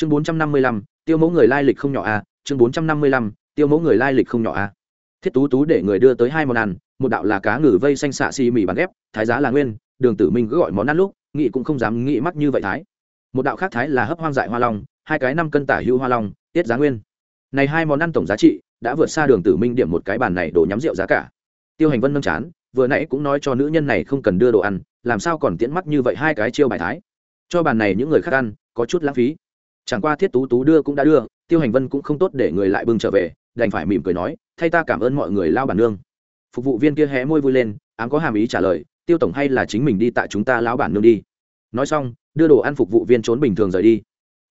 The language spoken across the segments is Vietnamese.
chương bốn trăm năm mươi lăm, tiêu mẫu người lai lịch không nhỏ a chương bốn trăm năm mươi lăm, tiêu mẫu người lai lịch không nhỏ a thiết tú tú để người đưa tới hai món ăn, một đạo là cá ngừ vây xanh xạ xì mì bán ghép, thái giá là nguyên, đường tử minh cứ gọi món ăn lúc nghị cũng không dám nghĩ mắc như vậy thái. Một đạo khác thái là hấp hoang dại hoa long, hai cái năm cân tả hữu hoa long, tiết giá nguyên. Này hai món ăn tổng giá trị, đã vượt xa đường tử minh điểm một cái bàn này đổ nhắm rượu giá cả. Tiêu hành vân nâng chán, vừa nãy cũng nói cho nữ nhân này không cần đưa đồ ăn, làm sao còn tiễn mắt như vậy hai cái chiêu bài thái. Cho bàn này những người khác ăn, có chút lãng phí chẳng qua thiết tú tú đưa cũng đã đưa, tiêu hành vân cũng không tốt để người lại bưng trở về, đành phải mỉm cười nói, thay ta cảm ơn mọi người lao bản nương. Phục vụ viên kia hé môi vui lên, ám có hàm ý trả lời, tiêu tổng hay là chính mình đi tại chúng ta lão bản nương đi. Nói xong, đưa đồ ăn phục vụ viên trốn bình thường rời đi.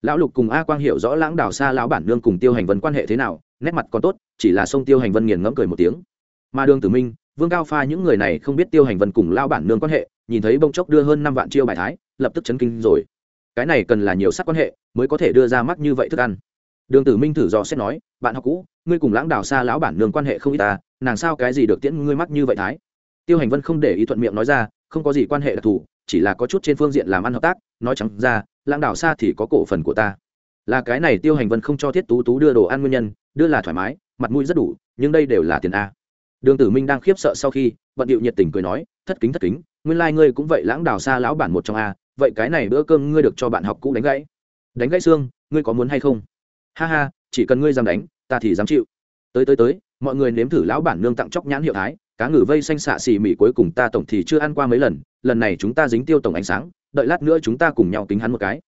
Lão lục cùng a quang hiểu rõ lãng đào xa lão bản nương cùng tiêu hành vân quan hệ thế nào, nét mặt còn tốt, chỉ là sông tiêu hành vân nghiền ngẫm cười một tiếng. Mà đường tử minh, vương cao pha những người này không biết tiêu hành vân cùng lao bản nương quan hệ, nhìn thấy bông chốc đưa hơn năm vạn chiêu bài thái, lập tức chấn kinh rồi cái này cần là nhiều sắc quan hệ, mới có thể đưa ra mắt như vậy thức ăn. Đường tử minh thử dò xét nói, bạn học cũ, ngươi cùng lãng đào xa lão bản nương quan hệ không ít ta nàng sao cái gì được tiễn ngươi mắc như vậy thái? Tiêu hành vân không để ý thuận miệng nói ra, không có gì quan hệ đặc thù, chỉ là có chút trên phương diện làm ăn hợp tác, nói chẳng ra, lãng đào xa thì có cổ phần của ta. Là cái này tiêu hành vân không cho thiết tú tú đưa đồ ăn nguyên nhân, đưa là thoải mái, mặt mũi rất đủ, nhưng đây đều là tiền a. Đường tử minh đang khiếp sợ sau khi, bận điệu nhiệt tình cười nói, thất kính thất kính, nguyên lai、like、ngươi cũng vậy, lãng đào xa lão bản một trong a vậy cái này bữa cơm ngươi được cho bạn học cũ đánh gãy. Đánh gãy xương, ngươi có muốn hay không? Ha ha, chỉ cần ngươi dám đánh, ta thì dám chịu. Tới tới tới, mọi người nếm thử lão bản nương tặng chóc nhãn hiệu thái, cá ngừ vây xanh xạ xì mỉ cuối cùng ta tổng thì chưa ăn qua mấy lần lần này chúng ta dính tiêu tổng ánh sáng, đợi lát nữa chúng ta cùng nhau kính hắn một cái.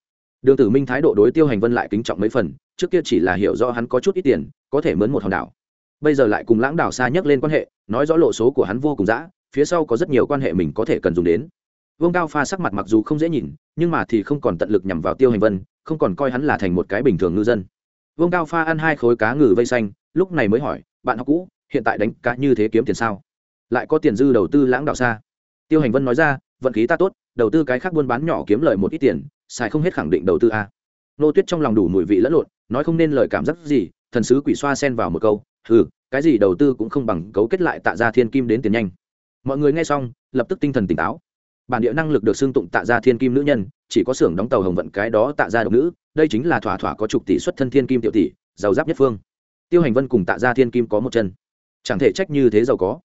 Đường tử minh thái độ đối tiêu hành vân lại kính trọng mấy phần, trước kia chỉ là hiểu do hắn có chút ít tiền, có thể mướn một hòn đảo. Bây giờ lại cùng lãng đảo xa nhấc lên quan hệ, nói rõ lộ số của hắn vô cùng dã, phía sau có rất nhiều quan hệ mình có thể cần dùng đến vương cao pha sắc mặt mặc dù không dễ nhìn, nhưng mà thì không còn tận lực nhằm vào tiêu hành vân, không còn coi hắn là thành một cái bình thường ngư dân. Vương cao pha ăn hai khối cá ngừ vây xanh, lúc này mới hỏi, bạn học cũ, hiện tại đánh cá như thế kiếm tiền sao? Lại có tiền dư đầu tư lãng đạo xa? Tiêu hành vân nói ra, vận khí ta tốt, đầu tư cái khác buôn bán nhỏ kiếm lời một ít tiền, xài không hết khẳng định đầu tư a. Nô tuyết trong lòng đủ mùi vị lẫn lộn, nói không nên lời cảm giác gì, thần sứ quỷ xoa xen vào một câu ừ cái gì đầu tư cũng không bằng cấu kết lại tạ ra thiên kim đến tiền nhanh. Mọi người nghe xong, lập tức tinh thần tỉnh táo bản địa năng lực được xưng tụng tạ ra thiên kim nữ nhân, chỉ có xưởng đóng tàu hồng vận cái đó tạ ra độc nữ, đây chính là thỏa thỏa có chục tỷ xuất thân thiên kim tiểu tỷ, giàu giáp nhất phương. Tiêu hành vân cùng tạ ra thiên kim có một chân. Chẳng thể trách như thế giàu có.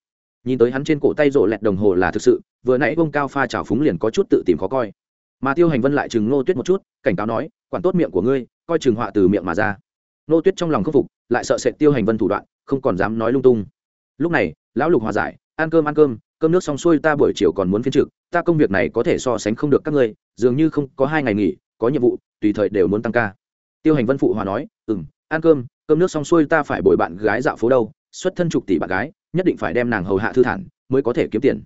Nhìn tới hắn trên cổ tay rộ lẹt đồng hồ là thực sự, vừa nãy bông cao pha trào phúng liền có chút tự tìm khó coi. Mà tiêu hành vân lại chừng ngô tuyết một chút, cảnh cáo nói, quản tốt miệng của ngươi, coi chừng họa từ miệng mà ra. Ngô tuyết trong lòng khâm phục, lại sợ sệt tiêu hành vân thủ đoạn, không còn dám nói lung tung. Lúc này, lão lục hòa giải, ăn cơm ăn cơm cơm nước xong xuôi ta buổi chiều còn muốn phiên trực, ta công việc này có thể so sánh không được các ngươi, dường như không có hai ngày nghỉ, có nhiệm vụ, tùy thời đều muốn tăng ca. Tiêu hành vân phụ hòa nói ừ m ăn cơm cơm nước xong xuôi ta phải bồi bạn gái dạo phố đâu, xuất thân chục tỷ bạn gái, nhất định phải đem nàng hầu hạ thư thản, mới có thể kiếm tiền.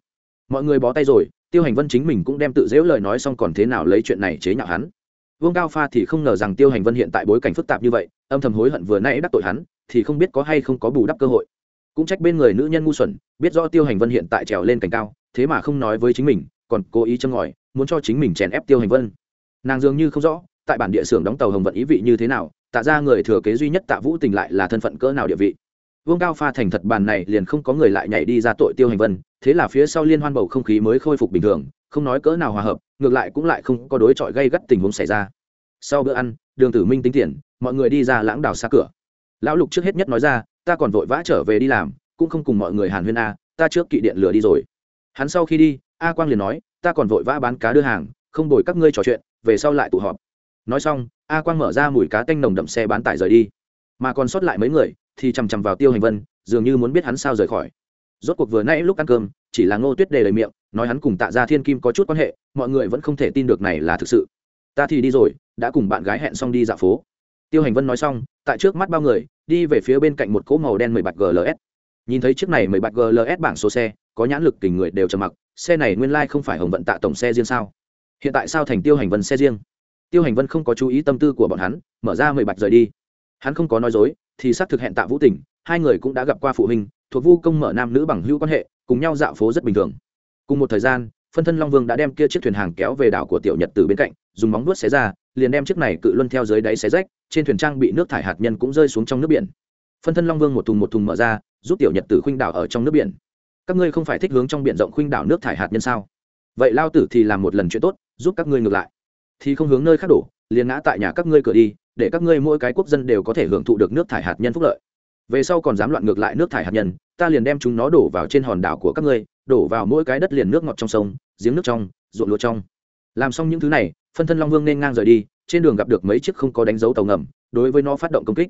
Mọi người bó tay rồi, tiêu hành vân chính mình cũng đem tự dễu lời nói xong còn thế nào lấy chuyện này chế nhạo hắn. Vương cao pha thì không ngờ rằng tiêu hành vân hiện tại bối cảnh phức tạp như vậy, âm thầm hối hận vừa nãy đắc tội hắn, thì không biết có hay không có bù đắp cơ hội cũng trách bên người nữ nhân ngu xuẩn, biết rõ tiêu hành vân hiện tại trèo lên cành cao, thế mà không nói với chính mình, còn cố ý châm ngòi, muốn cho chính mình chèn ép tiêu hành vân. Nàng dường như không rõ, tại bản địa xưởng đóng tàu hồng vận ý vị như thế nào, tạ ra người thừa kế duy nhất tạ vũ tình lại là thân phận cỡ nào địa vị. Vương cao pha thành thật bàn này liền không có người lại nhảy đi ra tội tiêu hành vân, thế là phía sau liên hoan bầu không khí mới khôi phục bình thường, không nói cỡ nào hòa hợp, ngược lại cũng lại không có đối chọi gây gắt tình huống xảy ra. Sau bữa ăn, đường tử minh tính tiền, mọi người đi ra lãng đào xa cửa. Lão lục trước hết nhất nói ra ta còn vội vã trở về đi làm, cũng không cùng mọi người hàn huyên a, ta trước kỵ điện lửa đi rồi. Hắn sau khi đi, a quang liền nói, ta còn vội vã bán cá đưa hàng, không đổi các ngươi trò chuyện, về sau lại tụ họp. Nói xong, a quang mở ra mùi cá tanh nồng đậm xe bán tải rời đi. Mà còn sót lại mấy người, thì chằm chằm vào tiêu hành vân, dường như muốn biết hắn sao rời khỏi. Rốt cuộc vừa nãy lúc ăn cơm, chỉ là ngô tuyết đề lời miệng, nói hắn cùng tạ gia thiên kim có chút quan hệ, mọi người vẫn không thể tin được này là thực sự. Ta thì đi rồi, đã cùng bạn gái hẹn xong đi dạo phố. Tiêu hành vân nói xong tại trước mắt bao người, đi về phía bên cạnh một cỗ màu đen mười bạch gls nhìn thấy chiếc này mười bạch gls bảng số xe, có nhãn lực tình người đều trầm mặc, xe này nguyên lai không phải hồng vận tạ tổng xe riêng sao? Hiện tại sao thành tiêu hành vân xe riêng? Tiêu hành vân không có chú ý tâm tư của bọn hắn, mở ra mười bạch rời đi. Hắn không có nói dối, thì xác thực hẹn tạ vũ tỉnh, hai người cũng đã gặp qua phụ huynh, thuộc vu công mở nam nữ bằng hữu quan hệ, cùng nhau dạo phố rất bình thường. Cùng một thời gian, phân thân long vương đã đem kia chiếc thuyền hàng kéo về đảo của tiểu nhật từ bên cạnh, dùng móng vuốt xé ra liền đem chiếc này cự luân theo dưới đáy xé rách, trên thuyền trang bị nước thải hạt nhân cũng rơi xuống trong nước biển. Phân thân long vương một thùng một thùng mở ra, giúp tiểu nhật tử khuynh đảo ở trong nước biển. Các ngươi không phải thích hướng trong biển rộng khuynh đảo nước thải hạt nhân sao? Vậy lao tử thì làm một lần chuyện tốt, giúp các ngươi ngược lại. Thì không hướng nơi khác đổ, liền ngã tại nhà các ngươi cửa đi, để các ngươi mỗi cái quốc dân đều có thể hưởng thụ được nước thải hạt nhân phúc lợi. Về sau còn dám loạn ngược lại nước thải hạt nhân, ta liền đem chúng nó đổ vào trên hòn đảo của các ngươi, đổ vào mỗi cái đất liền nước ngọt trong sông, giếng nước trong, ruộng lúa trong. Làm xong những thứ này phân thân long vương nên ngang rời đi, trên đường gặp được mấy chiếc không có đánh dấu tàu ngầm, đối với nó phát động công kích.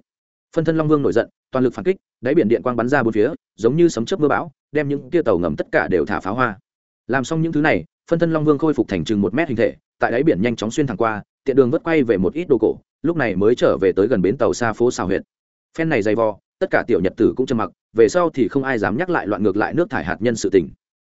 Phân thân long vương nổi giận, toàn lực phản kích, đáy biển điện quang bắn ra bốn phía, giống như sấm chớp mưa bão, đem những tia tàu ngầm tất cả đều thả pháo hoa. Làm xong những thứ này, phân thân long vương khôi phục thành chừng một mét hình thể, tại đáy biển nhanh chóng xuyên thẳng qua, tiện đường vất quay về một ít đồ cổ, lúc này mới trở về tới gần bến tàu xa phố xào huyện phen này dày vò, tất cả tiểu nhật tử cũng trầm mặc, về sau thì không ai dám nhắc lại loạn ngược lại nước thải hạt nhân sự tình.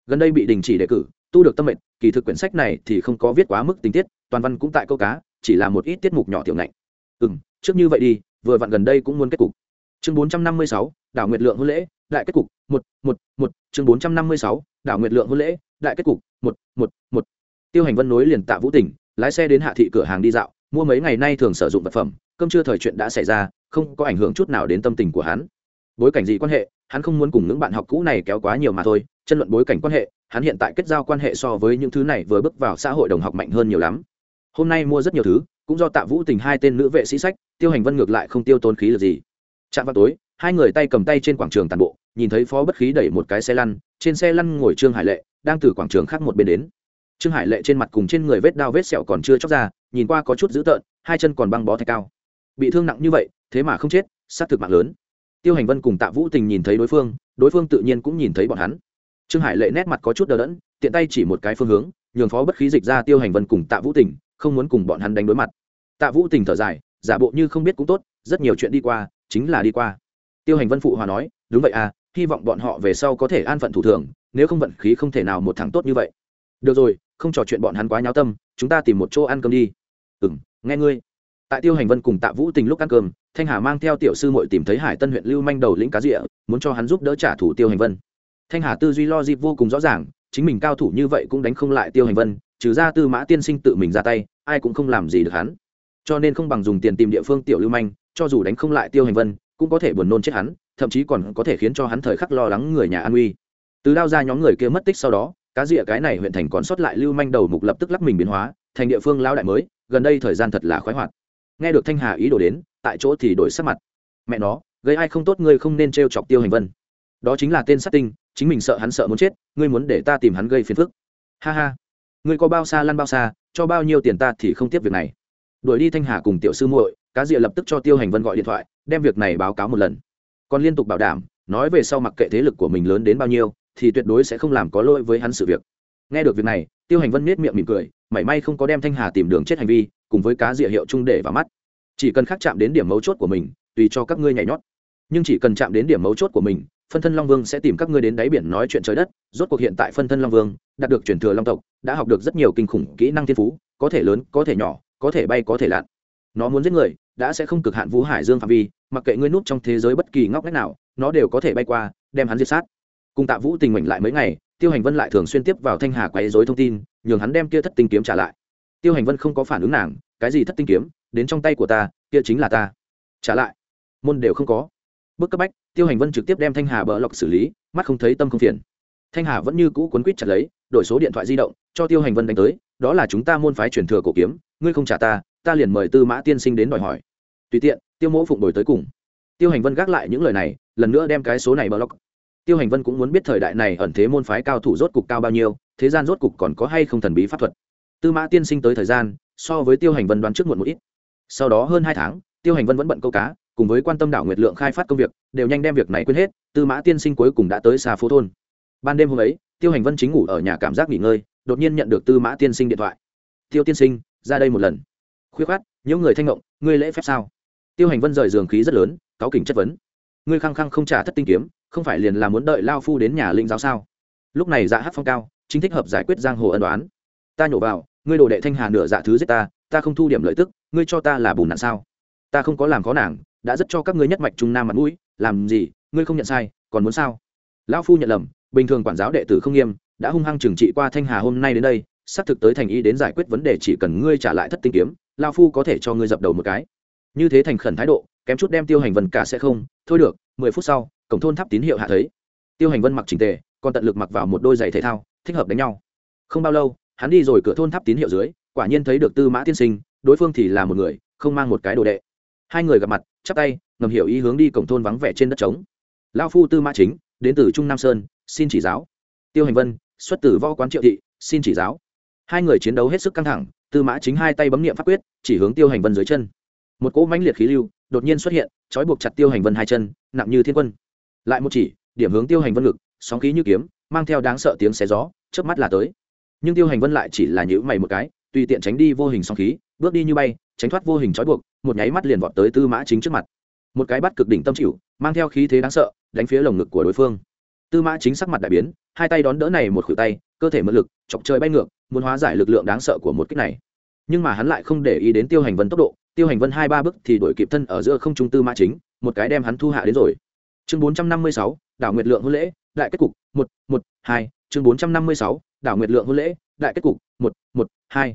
Gần đây bị đình chỉ đề cử tu được tâm mệnh, kỳ thực quyển sách này thì không có viết quá mức tình tiết, toàn văn cũng tại câu cá, chỉ là một ít tiết mục nhỏ tiểu ngạnh. Ừ m trước như vậy đi, vừa vặn gần đây cũng muốn kết cục. Chương bốn trăm năm mươi sáu, đảo nguyệt lượng hôn lễ, đại kết cục, một một một. Chương bốn trăm năm mươi sáu, đảo nguyệt lượng hôn lễ, đại kết cục, một một một. Tiêu hành vân nối liền tạ vũ tỉnh, lái xe đến hạ thị cửa hàng đi dạo, mua mấy ngày nay thường sử dụng vật phẩm, cơm chưa thời chuyện đã xảy ra, không có ảnh hưởng chút nào đến tâm tình của hắn. Bối cảnh gì quan hệ hắn không muốn cùng những bạn học cũ này kéo quá nhiều mà thôi, chân luận bối cảnh quan hệ, hắn hiện tại kết giao quan hệ so với những thứ này vừa bước vào xã hội đồng học mạnh hơn nhiều lắm. Hôm nay mua rất nhiều thứ, cũng do tạ vũ tình hai tên nữ vệ sĩ sách, tiêu hành vân ngược lại không tiêu tôn khí được gì. Chạm vào tối, hai người tay cầm tay trên quảng trường tàn bộ, nhìn thấy phó bất khí đẩy một cái xe lăn, trên xe lăn ngồi trương hải lệ, đang từ quảng trường khác một bên đến. Trương hải lệ trên mặt cùng trên người vết đao vết sẹo còn chưa chóc ra, nhìn qua có chút dữ tợn, hai chân còn băng bó thạch cao. Bị thương nặng như vậy, thế mà không chết xác thực mạng lớn tiêu hành vân cùng tạ vũ tình nhìn thấy đối phương đối phương tự nhiên cũng nhìn thấy bọn hắn. Trương hải lệ nét mặt có chút đờ đẫn, tiện tay chỉ một cái phương hướng, nhường phó bất khí dịch ra tiêu hành vân cùng tạ vũ tình, không muốn cùng bọn hắn đánh đối mặt. Tạ vũ tình thở dài, giả bộ như không biết cũng tốt, rất nhiều chuyện đi qua, chính là đi qua. Tiêu hành vân phụ hòa nói, đúng vậy à hy vọng bọn họ về sau có thể an phận thủ thường, nếu không vận khí không thể nào một thằng tốt như vậy. Được rồi, không trò chuyện bọn hắn quá nháo tâm, chúng ta tìm một chỗ ăn cơm đi. Ừ m nghe ngươi. Tại tiêu hành vân cùng tạ vũ tình lúc ăn cơm thanh hà mang theo tiểu sư mội tìm thấy hải tân huyện lưu manh đầu lĩnh cá rịa, muốn cho hắn giúp đỡ trả thủ tiêu hành vân. Thanh hà tư duy lo dịp vô cùng rõ ràng, chính mình cao thủ như vậy cũng đánh không lại tiêu hành vân, trừ ra tư mã tiên sinh tự mình ra tay, ai cũng không làm gì được hắn. Cho nên không bằng dùng tiền tìm địa phương tiểu lưu manh, cho dù đánh không lại tiêu hành vân, cũng có thể buồn nôn chết hắn, thậm chí còn có thể khiến cho hắn thời khắc lo lắng người nhà an uy từ đao ra nhóm người kia mất tích sau đó, cá rịa cái này huyện thành còn sót lại lưu manh đầu mục lập tức lắc mình biến hóa, thành địa phương lao đại mới, gần đây thời gian thật là khoái hoạt. Nghe được thanh hà ý đồ đến tại chỗ thì đổi sắc mặt. Mẹ nó, gây ai không tốt ngươi không nên t r e o chọc tiêu hành vân. Đó chính là tên sát tinh, chính mình sợ hắn sợ muốn chết, ngươi muốn để ta tìm hắn gây phiền phức. Ha ha. Ngươi có bao xa lăn bao xa, cho bao nhiêu tiền ta thì không tiếp việc này. Đuổi đi thanh hà cùng tiểu sư muội, cá diệp lập tức cho tiêu hành vân gọi điện thoại, đem việc này báo cáo một lần. Còn liên tục bảo đảm, nói về sau mặc kệ thế lực của mình lớn đến bao nhiêu, thì tuyệt đối sẽ không làm có lỗi với hắn sự việc. Nghe được việc này, tiêu hành vân nết miệng mỉm cười, mảy may không có đem thanh hà tìm đường chết hành vi, cùng với cá diệp hiệu chung để vào mắt chỉ cần khắc chạm đến điểm mấu chốt của mình, tùy cho các ngươi nhảy nhót. Nhưng chỉ cần chạm đến điểm mấu chốt của mình, phân thân long vương sẽ tìm các ngươi đến đáy biển nói chuyện trời đất. Rốt cuộc hiện tại phân thân long vương đạt được truyền thừa long tộc, đã học được rất nhiều kinh khủng kỹ năng thiên phú, có thể lớn, có thể nhỏ, có thể bay, có thể lặn. Nó muốn giết người, đã sẽ không cực hạn vũ hải dương phạm vi, mặc kệ ngươi núp trong thế giới bất kỳ ngóc ngách nào, nó đều có thể bay qua, đem hắn diệt sát. Cùng tạ vũ tình mệnh lại mấy ngày, tiêu hành vân lại thường xuyên tiếp vào thanh hà quấy dối thông tin, nhường hắn đem kia thất tinh kiếm trả lại. Tiêu hành vân không có phản ứng nàng, cái gì thất tinh kiếm đến trong tay của ta, kia chính là ta. Trả lại. Môn đều không có. Bước cấp bách, tiêu hành vân trực tiếp đem thanh hà bờ lọc xử lý, mắt không thấy tâm không phiền. Thanh hà vẫn như cũ quấn quýt chặt lấy, đổi số điện thoại di động, cho tiêu hành vân đánh tới, đó là chúng ta môn phái truyền thừa cổ kiếm, ngươi không trả ta ta liền mời tư mã tiên sinh đến đòi hỏi. Tùy tiện, tiêu mỗ phụng đổi tới cùng. Tiêu hành vân gác lại những lời này, lần nữa đem cái số này block tiêu hành vân cũng muốn biết thời đại này ẩn thế môn phái cao thủ rốt cục cao bao nhiêu, thế gian rốt cục còn có hay không thần bí pháp thuật. Tư mã tiên sinh tới thời gian, so với tiêu hành vân đoán trước muộn một ít sau đó hơn hai tháng, tiêu hành vân vẫn bận câu cá, cùng với quan tâm đảo nguyệt lượng khai phát công việc, đều nhanh đem việc này quên hết, tư mã tiên sinh cuối cùng đã tới xa phố thôn. Ban đêm hôm ấy, tiêu hành vân chính ngủ ở nhà cảm giác nghỉ ngơi, đột nhiên nhận được tư mã tiên sinh điện thoại. Tiêu tiên sinh, ra đây một lần. Khuyết khát những người thanh ngộng, ngươi lễ phép sao? Tiêu hành vân rời giường khí rất lớn, cáo kỉnh chất vấn. Ngươi khăng khăng không trả thất tinh kiếm, không phải liền là muốn đợi lao phu đến nhà linh giáo sao? Lúc này dạ hát phong cao, chính thích hợp giải quyết giang hồ ân đoán ta nhổ vào, ngươi đồ đệ thanh hà nửa dạ thứ giết ta ta không thu điểm lợi tức, ngươi cho ta là bùn nạn sao? Ta không có làm khó nàng, đã rất cho các ngươi nhất mạch trung nam mặt mũi, làm gì, ngươi không nhận sai, còn muốn sao? Lão phu nhận lầm, bình thường quản giáo đệ tử không nghiêm, đã hung hăng trừng trị qua thanh hà hôm nay đến đây, xác thực tới thành ý đến giải quyết vấn đề chỉ cần ngươi trả lại thất tinh kiếm, lão phu có thể cho ngươi dập đầu một cái. Như thế thành khẩn thái độ, kém chút đem tiêu hành vân cả sẽ không, thôi được, mười phút sau, cổng thôn tháp tín hiệu hạ thấy. Tiêu hành vân mặc trình tề, còn tận lực mặc vào một đôi giày thể thao, thích hợp đánh nhau. Không bao lâu, hắn đi rồi cửa thôn tháp tín hiệu dưới quả nhiên thấy được tư mã tiên sinh, đối phương thì là một người, không mang một cái đồ đệ. Hai người gặp mặt, chắp tay, ngầm hiểu ý hướng đi cổng thôn vắng vẻ trên đất trống. Lao phu tư mã chính, đến từ trung nam sơn, xin chỉ giáo. Tiêu hành vân, xuất từ võ quán triệu thị, xin chỉ giáo. Hai người chiến đấu hết sức căng thẳng, tư mã chính hai tay bấm nghiệm pháp quyết, chỉ hướng tiêu hành vân dưới chân. Một cỗ mãnh liệt khí lưu, đột nhiên xuất hiện, trói buộc chặt tiêu hành vân hai chân, nặng như thiên quân. Lại một chỉ, điểm hướng tiêu hành vân ngực, sóng khí như kiếm, mang theo đáng sợ tiếng xé gió trước mắt là tới. Nhưng tiêu hành vân lại chỉ là nhữ mày một cái tùy tiện tránh đi vô hình sóng khí, bước đi như bay, tránh thoát vô hình trói buộc, một nháy mắt liền vọt tới tư mã chính trước mặt. Một cái bắt cực đỉnh tâm chịu, mang theo khí thế đáng sợ, đánh phía lồng ngực của đối phương. Tư mã chính sắc mặt đại biến, hai tay đón đỡ này một khuỷu tay, cơ thể mất lực, chọc trời bay ngược, muốn hóa giải lực lượng đáng sợ của một kích này. Nhưng mà hắn lại không để ý đến tiêu hành vân tốc độ, tiêu hành vân hai ba bước thì đổi kịp thân ở giữa không trung tư mã chính, một cái đem hắn thu hạ đến rồi. Chương bốn trăm năm mươi sáu, đảo nguyệt lượng hôn lễ, đại kết cục, một một, hai, chương bốn trăm năm mươi sáu, đảo nguyệt lượng hôn lễ đại kết cục, một một, hai.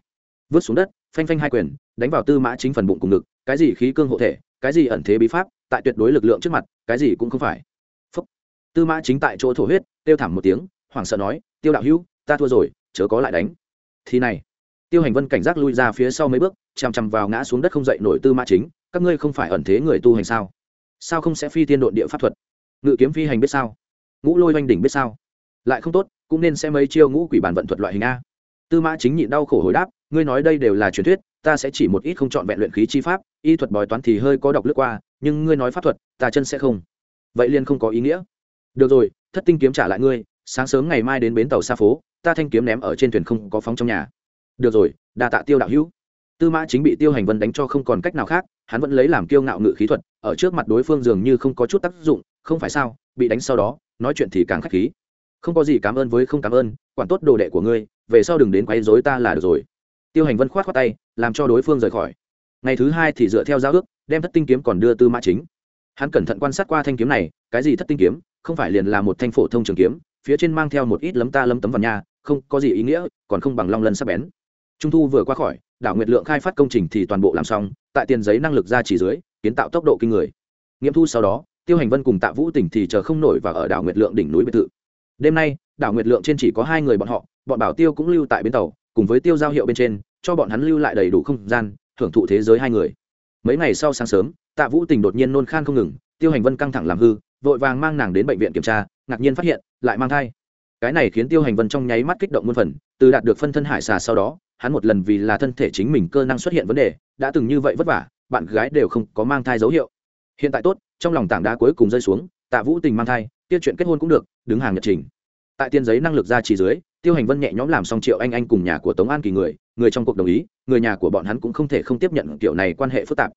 Vứt xuống đất, phanh phanh hai quyền, đánh vào tư mã chính phần bụng cùng ngực, cái gì khí cương hộ thể, cái gì ẩn thế bí pháp, tại tuyệt đối lực lượng trước mặt, cái gì cũng không phải. Phúc. tư mã chính tại chỗ thổ huyết tiêu thảm một tiếng, hoảng sợ nói, tiêu đạo hữu, ta thua rồi, chớ có lại đánh. Thì này, tiêu hành vân cảnh giác lui ra phía sau mấy bước, chằm chằm vào ngã xuống đất không dậy nổi tư mã chính, các ngươi không phải ẩn thế người tu hành sao? Sao không sẽ phi tiên độn địa pháp thuật? Ngự kiếm phi hành biết sao? Ngũ lôi oanh đỉnh biết sao? Lại không tốt, cũng nên sẽ mấy chiêu ngũ quỷ bản vận thuật loại hình a tư mã chính nhịn đau khổ hồi đáp, ngươi nói đây đều là truyền thuyết, ta sẽ chỉ một ít không chọn vẹn luyện khí chi pháp, y thuật bói toán thì hơi có độc lướt qua, nhưng ngươi nói pháp thuật, ta chân sẽ không. Vậy liền không có ý nghĩa. Được rồi, thất tinh kiếm trả lại ngươi, sáng sớm ngày mai đến bến tàu xa phố, ta thanh kiếm ném ở trên thuyền không có phóng trong nhà. Được rồi, đa tạ tiêu đạo hữu. Tư mã chính bị tiêu hành vân đánh cho không còn cách nào khác, hắn vẫn lấy làm kiêu ngạo ngự khí thuật, ở trước mặt đối phương dường như không có chút tác dụng, không phải sao, bị đánh sau đó, nói chuyện thì càng k h á c h khí. Không có gì cảm ơn với không cảm ơn, quản tốt đồ đệ của ngươi về sau đừng đến quấy rối ta là được rồi. Tiêu hành vân khoát khoát tay, làm cho đối phương rời khỏi. Ngày thứ hai thì dựa theo giao ước, đem thất tinh kiếm còn đưa tư mã chính. Hắn cẩn thận quan sát qua thanh kiếm này, cái gì thất tinh kiếm? Không phải liền là một thanh phổ thông trường kiếm, phía trên mang theo một ít lấm ta lấm tấm vào nhà không có gì ý nghĩa, còn không bằng long lân sắp bén. Trung thu vừa qua khỏi, đảo nguyệt lượng khai phát công trình thì toàn bộ làm xong, tại tiền giấy năng lực ra chỉ dưới, kiến tạo tốc độ kinh người. Nghiệm thu sau đó, tiêu hành vân cùng tạ vũ tỉnh thì chờ không nổi và ở đảo nguyệt lượng đỉnh núi biệt thự. Đêm nay, đảo nguyệt lượng trên chỉ có hai người bọn họ bọn bảo tiêu cũng lưu tại bến tàu, cùng với tiêu giao hiệu bên trên, cho bọn hắn lưu lại đầy đủ không gian, thưởng thụ thế giới hai người. Mấy ngày sau sáng sớm, tạ vũ tình đột nhiên nôn khan không ngừng, tiêu hành vân căng thẳng làm hư, vội vàng mang nàng đến bệnh viện kiểm tra, ngạc nhiên phát hiện, lại mang thai. Cái này khiến tiêu hành vân trong nháy mắt kích động muôn phần, từ đạt được phân thân hải xà sau đó, hắn một lần vì là thân thể chính mình cơ năng xuất hiện vấn đề, đã từng như vậy vất vả, bạn gái đều không có mang thai dấu hiệu. Hiện tại tốt, trong lòng tảng đá cuối cùng rơi xuống, tạ vũ tình mang thai tiết chuyện kết hôn cũng được, đứng hàng nhật trình. Tại tiên giấy năng lực ra chỉ dưới tiêu hành vân nhẹ nhõm làm xong triệu anh anh cùng nhà của tống an kỳ người người trong cuộc đồng ý, người nhà của bọn hắn cũng không thể không tiếp nhận kiểu này quan hệ phức tạp.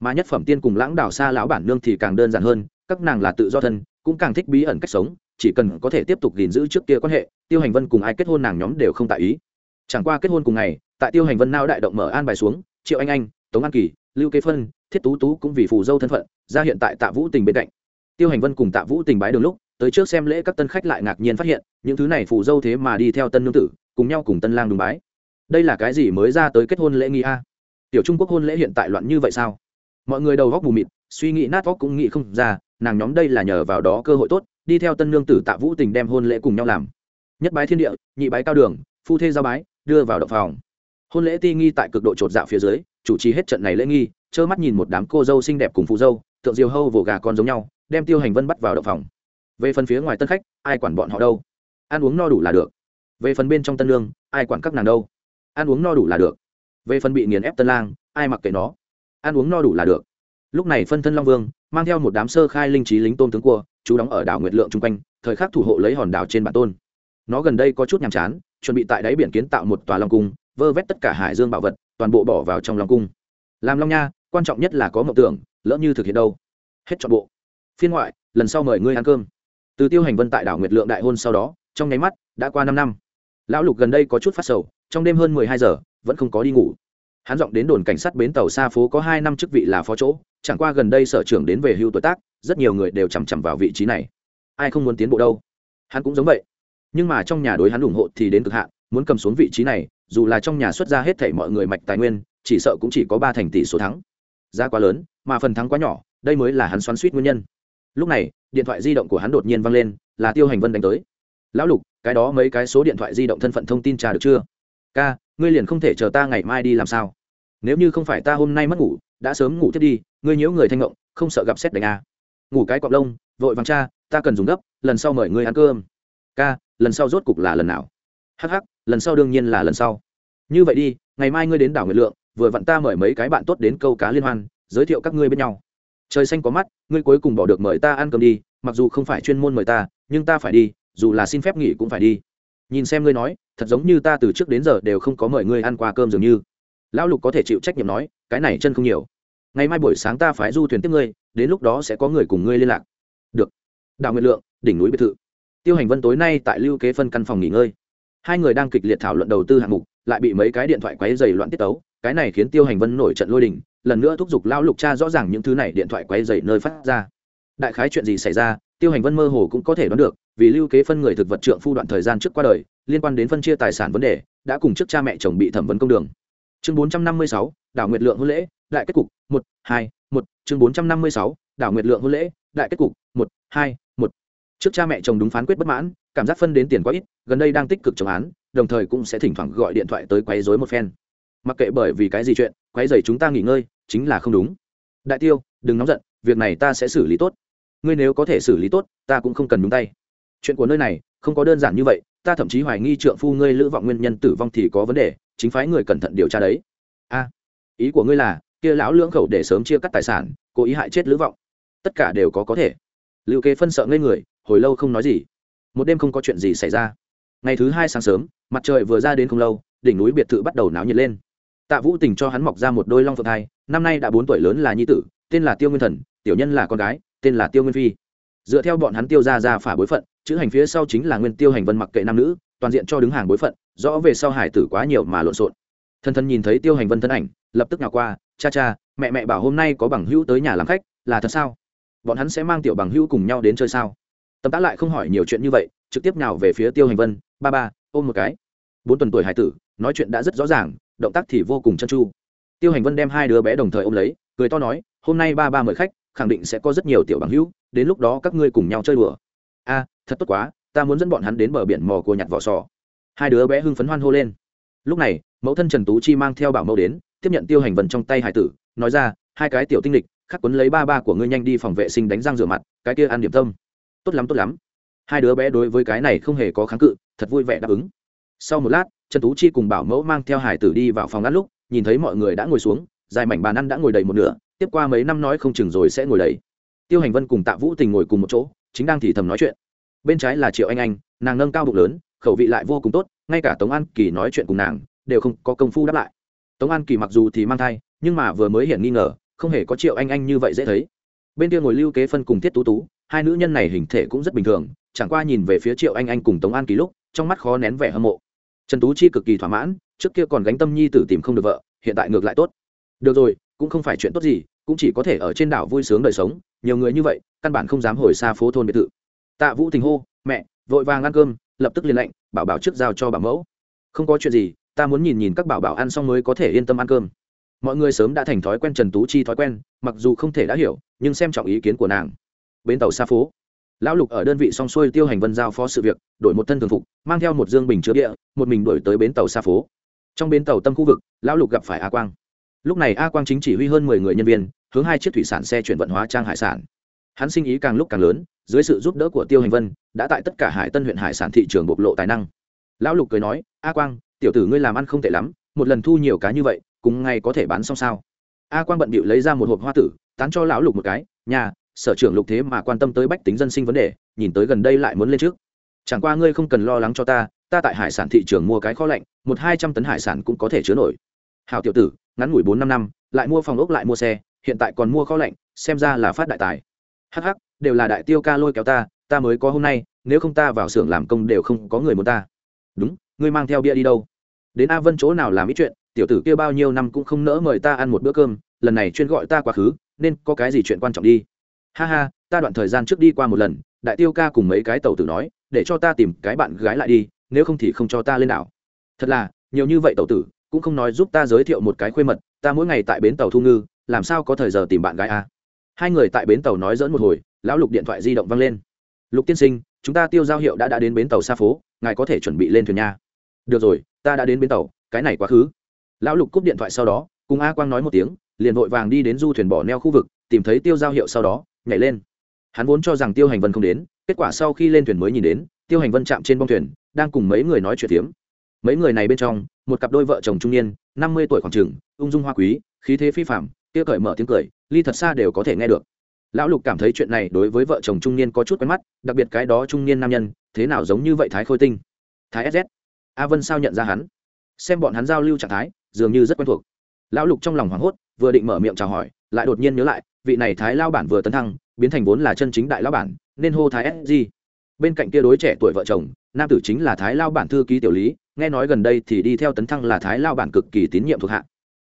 Mà nhất phẩm tiên cùng lãng đảo xa lão bản nương thì càng đơn giản hơn, các nàng là tự do thân, cũng càng thích bí ẩn cách sống, chỉ cần có thể tiếp tục gìn giữ trước kia quan hệ, tiêu hành vân cùng ai kết hôn nàng nhóm đều không tại ý. Chẳng qua kết hôn cùng ngày, tại tiêu hành vân nao đại động mở an bài xuống, triệu anh anh, tống an kỳ, lưu kế phân, thiết tú tú cũng vì phù dâu thân phận, ra hiện tại tạ vũ tình bên cạnh. Tiêu hành vân cùng tạ vũ tình bái đường lúc tới trước xem lễ các tân khách lại ngạc nhiên phát hiện, những thứ này phù dâu thế mà đi theo tân nương tử, cùng nhau cùng tân lang đùng bái. Đây là cái gì mới ra tới kết hôn lễ nghi a? Tiểu trung quốc hôn lễ hiện tại loạn như vậy sao? Mọi người đầu góc mù mịt, suy nghĩ nát góc cũng nghĩ không ra, nàng nhóm đây là nhờ vào đó cơ hội tốt, đi theo tân nương tử tạ vũ tình đem hôn lễ cùng nhau làm. Nhất bái thiên địa, nhị bái cao đường, phu thê giao bái, đưa vào động phòng. Hôn lễ ti nghi tại cực độ chột dạo phía dưới, chủ trì hết trận này lễ nghi, trơ mắt nhìn một đám cô dâu xinh đẹp cùng phụ dâu tượng diều hâu vồ gà con giống nhau, đem tiêu hành vân bắt vào động phòng về phần phía ngoài tân khách, ai quản bọn họ đâu? Ăn uống no đủ là được. Về phần bên trong tân lương, ai quản các nàng đâu? Ăn uống no đủ là được. Về phần bị nghiền ép tân lang, ai mặc kệ nó? Ăn uống no đủ là được. Lúc này phân thân long vương, mang theo một đám sơ khai linh trí lính tôn tướng cua, chú đóng ở đảo nguyệt lượng chung quanh, thời khắc thủ hộ lấy hòn đảo trên bản tôn. Nó gần đây có chút nhàm chán, chuẩn bị tại đáy biển kiến tạo một tòa long cung, vơ vét tất cả hải dương bảo vật, toàn bộ bỏ vào trong long cung. Làm long nha, quan trọng nhất là có mộng tưởng, lỡ như thực hiện đâu. Hết chọn bộ. Phiên ngoại, lần sau mời ngươi ăn cơm từ tiêu hành vân tại đảo nguyệt lượng đại hôn sau đó, trong nháy mắt, đã qua năm năm. Lão lục gần đây có chút phát sầu, trong đêm hơn mười hai giờ, vẫn không có đi ngủ. Hắn giọng đến đồn cảnh sát bến tàu xa phố có hai năm chức vị là phó chỗ, chẳng qua gần đây sở trưởng đến về hưu tuổi tác, rất nhiều người đều chằm chằm vào vị trí này. Ai không muốn tiến bộ đâu. Hắn cũng giống vậy. Nhưng mà trong nhà đối hắn ủng hộ thì đến cực hạn, muốn cầm xuống vị trí này, dù là trong nhà xuất ra hết thảy mọi người mạch tài nguyên, chỉ sợ cũng chỉ có ba thành tỷ số thắng. Giá quá lớn, mà phần thắng quá nhỏ, đây mới là hắn xoắn suýt nguyên nhân lúc này, điện thoại di động của hắn đột nhiên văng lên, là tiêu hành vân đánh tới. Lão lục, cái đó mấy cái số điện thoại di động thân phận thông tin trả được chưa? Ca, ngươi liền không thể chờ ta ngày mai đi làm sao? Nếu như không phải ta hôm nay mất ngủ, đã sớm ngủ thiết đi, ngươi nhiễu người thanh ngộng, không sợ gặp xét đánh à ngủ cái cọc lông, vội vàng cha ta cần dùng gấp, lần sau mời ngươi ăn cơm. Ca, lần sau rốt cục là lần nào? Hắc hắc, lần sau đương nhiên là lần sau. Như vậy đi, ngày mai ngươi đến đảo nguyệt lượng, vừa vặn ta mời mấy cái bạn tốt đến câu cá liên hoan, giới thiệu các ngươi bên nhau trời xanh có mắt, ngươi cuối cùng bỏ được mời ta ăn cơm đi, mặc dù không phải chuyên môn mời ta, nhưng ta phải đi, dù là xin phép nghỉ cũng phải đi. Nhìn xem ngươi nói, thật giống như ta từ trước đến giờ đều không có mời ngươi ăn qua cơm dường như. Lão lục có thể chịu trách nhiệm nói, cái này chân không nhiều. Ngày mai buổi sáng ta phải du thuyền tiếp ngươi, đến lúc đó sẽ có người cùng ngươi liên lạc. Được. Đào nguyệt lượng, đỉnh núi biệt thự. Tiêu hành vân tối nay tại lưu kế phân căn phòng nghỉ ngơi. Hai người đang kịch liệt thảo luận đầu tư hạng mục, lại bị mấy cái điện thoại quấy dày loạn tiết tấu, cái này khiến tiêu hành vân nổi trận lôi đình lần nữa thúc giục lao lục cha rõ ràng những thứ này điện thoại quấy dày nơi phát ra. Đại khái chuyện gì xảy ra, tiêu hành vân mơ hồ cũng có thể đoán được, vì lưu kế phân người thực vật trượng phu đoạn thời gian trước qua đời, liên quan đến phân chia tài sản vấn đề, đã cùng trước cha mẹ chồng bị thẩm vấn công đường. Chương bốn trăm năm mươi sáu, đảo nguyệt lượng hôn lễ, đại kết cục, một, hai, một. Chương bốn trăm năm mươi sáu, đảo nguyệt lượng hôn lễ, đại kết cục, một, hai, một. Trước cha mẹ chồng đúng phán quyết bất mãn, cảm giác phân đến tiền quá ít, gần đây đang tích cực chống án, đồng thời cũng sẽ thỉnh thoảng gọi điện thoại tới quấy rối một phen. Mặc kệ bởi vì cái gì chuyện, quấy rầy chúng ta nghỉ ngơi chính là không đúng. Đại tiêu, đừng nóng giận, việc này ta sẽ xử lý tốt. Ngươi nếu có thể xử lý tốt, ta cũng không cần nhúng tay. Chuyện của nơi này, không có đơn giản như vậy, ta thậm chí hoài nghi trượng phu ngươi lữ vọng nguyên nhân tử vong thì có vấn đề, chính phái người cẩn thận điều tra đấy. A, ý của ngươi là, kia lão lưỡng khẩu để sớm chia cắt tài sản, cố ý hại chết lữ vọng. Tất cả đều có có thể. Lưu kế phân sợ ngây người, hồi lâu không nói gì. Một đêm không có chuyện gì xảy ra. Ngày thứ hai sáng sớm, mặt trời vừa ra đến không lâu, đỉnh núi biệt thự bắt đầu náo nhiệt lên tạ vũ tình cho hắn mọc ra một đôi long phượng thai, năm nay đã bốn tuổi lớn là nhi tử, tên là tiêu nguyên thần, tiểu nhân là con gái, tên là tiêu nguyên phi. Dựa theo bọn hắn tiêu ra ra phả bối phận, chữ hành phía sau chính là nguyên tiêu hành vân mặc kệ nam nữ, toàn diện cho đứng hàng bối phận, rõ về sau hải tử quá nhiều mà lộn xộn. Thân thân nhìn thấy tiêu hành vân thân ảnh, lập tức nào qua, cha cha, mẹ mẹ bảo hôm nay có bằng hữu tới nhà làm khách, là thật sao? Bọn hắn sẽ mang tiểu bằng hữu cùng nhau đến chơi sao? Tầm tá lại không hỏi nhiều chuyện như vậy, trực tiếp nào về phía tiêu hành vân, ba ba, ôm một cái. Bốn tuần tuổi hải tử, nói chuyện đã rất rõ ràng động tác thì vô cùng chân chu. Tiêu hành vân đem hai đứa bé đồng thời ôm lấy, cười to nói, hôm nay ba ba mời khách, khẳng định sẽ có rất nhiều tiểu bằng hữu, đến lúc đó các ngươi cùng nhau chơi đùa. A, thật tốt quá, ta muốn dẫn bọn hắn đến bờ biển mò cua nhặt vỏ sò. Hai đứa bé hưng phấn hoan hô lên. Lúc này, mẫu thân trần tú chi mang theo bảo mẫu đến, tiếp nhận tiêu hành vân trong tay hải tử, nói ra, hai cái tiểu tinh lịch, khắc quấn lấy ba ba của ngươi nhanh đi phòng vệ sinh đánh răng rửa mặt, cái kia ăn điểm tâm. Tốt lắm tốt lắm. Hai đứa bé đối với cái này không hề có kháng cự, thật vui vẻ đáp ứng. Sau một lát trần tú chi cùng bảo mẫu mang theo hải tử đi vào phòng ăn lúc, nhìn thấy mọi người đã ngồi xuống, dài mảnh bàn ăn đã ngồi đầy một nửa, tiếp qua mấy năm nói không chừng rồi sẽ ngồi đầy. Tiêu hành vân cùng tạ vũ tình ngồi cùng một chỗ, chính đang thì thầm nói chuyện. Bên trái là triệu anh anh, nàng nâng cao bụng lớn, khẩu vị lại vô cùng tốt, ngay cả tống an kỳ nói chuyện cùng nàng, đều không có công phu đáp lại. Tống an kỳ mặc dù thì mang thai, nhưng mà vừa mới hiển nghi ngờ, không hề có triệu anh anh như vậy dễ thấy. Bên kia ngồi lưu kế phân cùng tiết tú tú, hai nữ nhân này hình thể cũng rất bình thường, chẳng qua nhìn về phía triệu anh anh cùng tống an kỳ lúc, trong mắt khó nén vẻ hâm mộ trần tú chi cực kỳ thỏa mãn, trước kia còn gánh tâm nhi tử tìm không được vợ, hiện tại ngược lại tốt. Được rồi, cũng không phải chuyện tốt gì, cũng chỉ có thể ở trên đảo vui sướng đời sống, nhiều người như vậy, căn bản không dám hồi xa phố thôn biệt thự. Tạ vũ tình hô, mẹ, vội vàng ăn cơm, lập tức liền lệnh bảo bảo trước giao cho bảo mẫu. Không có chuyện gì, ta muốn nhìn nhìn các bảo bảo ăn xong mới có thể yên tâm ăn cơm. Mọi người sớm đã thành thói quen trần tú chi thói quen, mặc dù không thể đã hiểu, nhưng xem trọng ý kiến của nàng. Bến tàu xa phố lão lục ở đơn vị song xuôi tiêu hành vân giao phó sự việc, đổi một thân thường phục, mang theo một dương bình chứa địa, một mình đổi tới bến tàu xa phố. Trong bến tàu tâm khu vực, lão lục gặp phải a quang. Lúc này a quang chính chỉ huy hơn mười người nhân viên, hướng hai chiếc thủy sản xe chuyển vận hóa trang hải sản. Hắn sinh ý càng lúc càng lớn, dưới sự giúp đỡ của tiêu hành vân, đã tại tất cả hải tân huyện hải sản thị trường bộc lộ tài năng. Lão lục cười nói, a quang, tiểu tử ngươi làm ăn không tệ lắm, một lần thu nhiều cá như vậy, cùng ngay có thể bán xong sao? A quang bận bịu lấy ra một hộp hoa tử, tán cho lão lục một cái, nhà sở trưởng lục thế mà quan tâm tới bách tính dân sinh vấn đề, nhìn tới gần đây lại muốn lên trước. Chẳng qua ngươi không cần lo lắng cho ta ta tại hải sản thị trường mua cái kho lạnh, một hai trăm tấn hải sản cũng có thể chứa nổi. Hào tiểu tử, ngắn ngủi bốn năm năm, lại mua phòng ốc lại mua xe, hiện tại còn mua kho lạnh, xem ra là phát đại tài. Hh đều là đại tiêu ca lôi kéo ta ta mới có hôm nay, nếu không ta vào xưởng làm công đều không có người muốn ta. Đúng, ngươi mang theo bia đi đâu? Đến a vân chỗ nào làm ít chuyện, tiểu tử kia bao nhiêu năm cũng không nỡ mời ta ăn một bữa cơm, lần này chuyên gọi ta quá khứ, nên có cái gì chuyện quan trọng đi? Ha ha, ta đoạn thời gian trước đi qua một lần, đại tiêu ca cùng mấy cái tàu tử nói, để cho ta tìm cái bạn gái lại đi, nếu không thì không cho ta lên đảo. Thật là, nhiều như vậy tàu tử, cũng không nói giúp ta giới thiệu một cái khuê mật, ta mỗi ngày tại bến tàu thu ngư, làm sao có thời giờ tìm bạn gái a à? hai người tại bến tàu nói dỡn một hồi, lão lục điện thoại di động văng lên. Lục tiên sinh, chúng ta tiêu giao hiệu đã đã đến bến tàu xa phố, ngài có thể chuẩn bị lên thuyền nha. Được rồi, ta đã đến bến tàu, cái này quá khứ. Lão lục cúp điện thoại sau đó, cùng a quang nói một tiếng, liền vội vàng đi đến du thuyền bỏ neo khu vực, tìm thấy tiêu giao hiệu sau đó nhảy lên. Hắn vốn cho rằng tiêu hành vân không đến, kết quả sau khi lên thuyền mới nhìn đến, tiêu hành vân chạm trên bông thuyền, đang cùng mấy người nói chuyện tiếm mấy người này bên trong, một cặp đôi vợ chồng trung niên, năm mươi tuổi khoảng trường ung dung hoa quý, khí thế phi phạm kia cởi mở tiếng cười, ly thật xa đều có thể nghe được. Lão lục cảm thấy chuyện này đối với vợ chồng trung niên có chút quen mắt, đặc biệt cái đó trung niên nam nhân, thế nào giống như vậy thái khôi tinh. Thái sz a vân sao nhận ra hắn? Xem bọn hắn giao lưu trạng thái, dường như rất quen thuộc. Lão lục trong lòng hoảng hốt, vừa định mở miệng chào hỏi, lại đột nhiên nhớ lại vị này thái lao bản vừa tấn thăng, biến thành vốn là chân chính đại lao bản, nên hô thái sg bên cạnh kia đối trẻ tuổi vợ chồng, nam tử chính là thái lao bản thư ký tiểu lý, nghe nói gần đây thì đi theo tấn thăng là thái lao bản cực kỳ tín nhiệm thuộc hạ.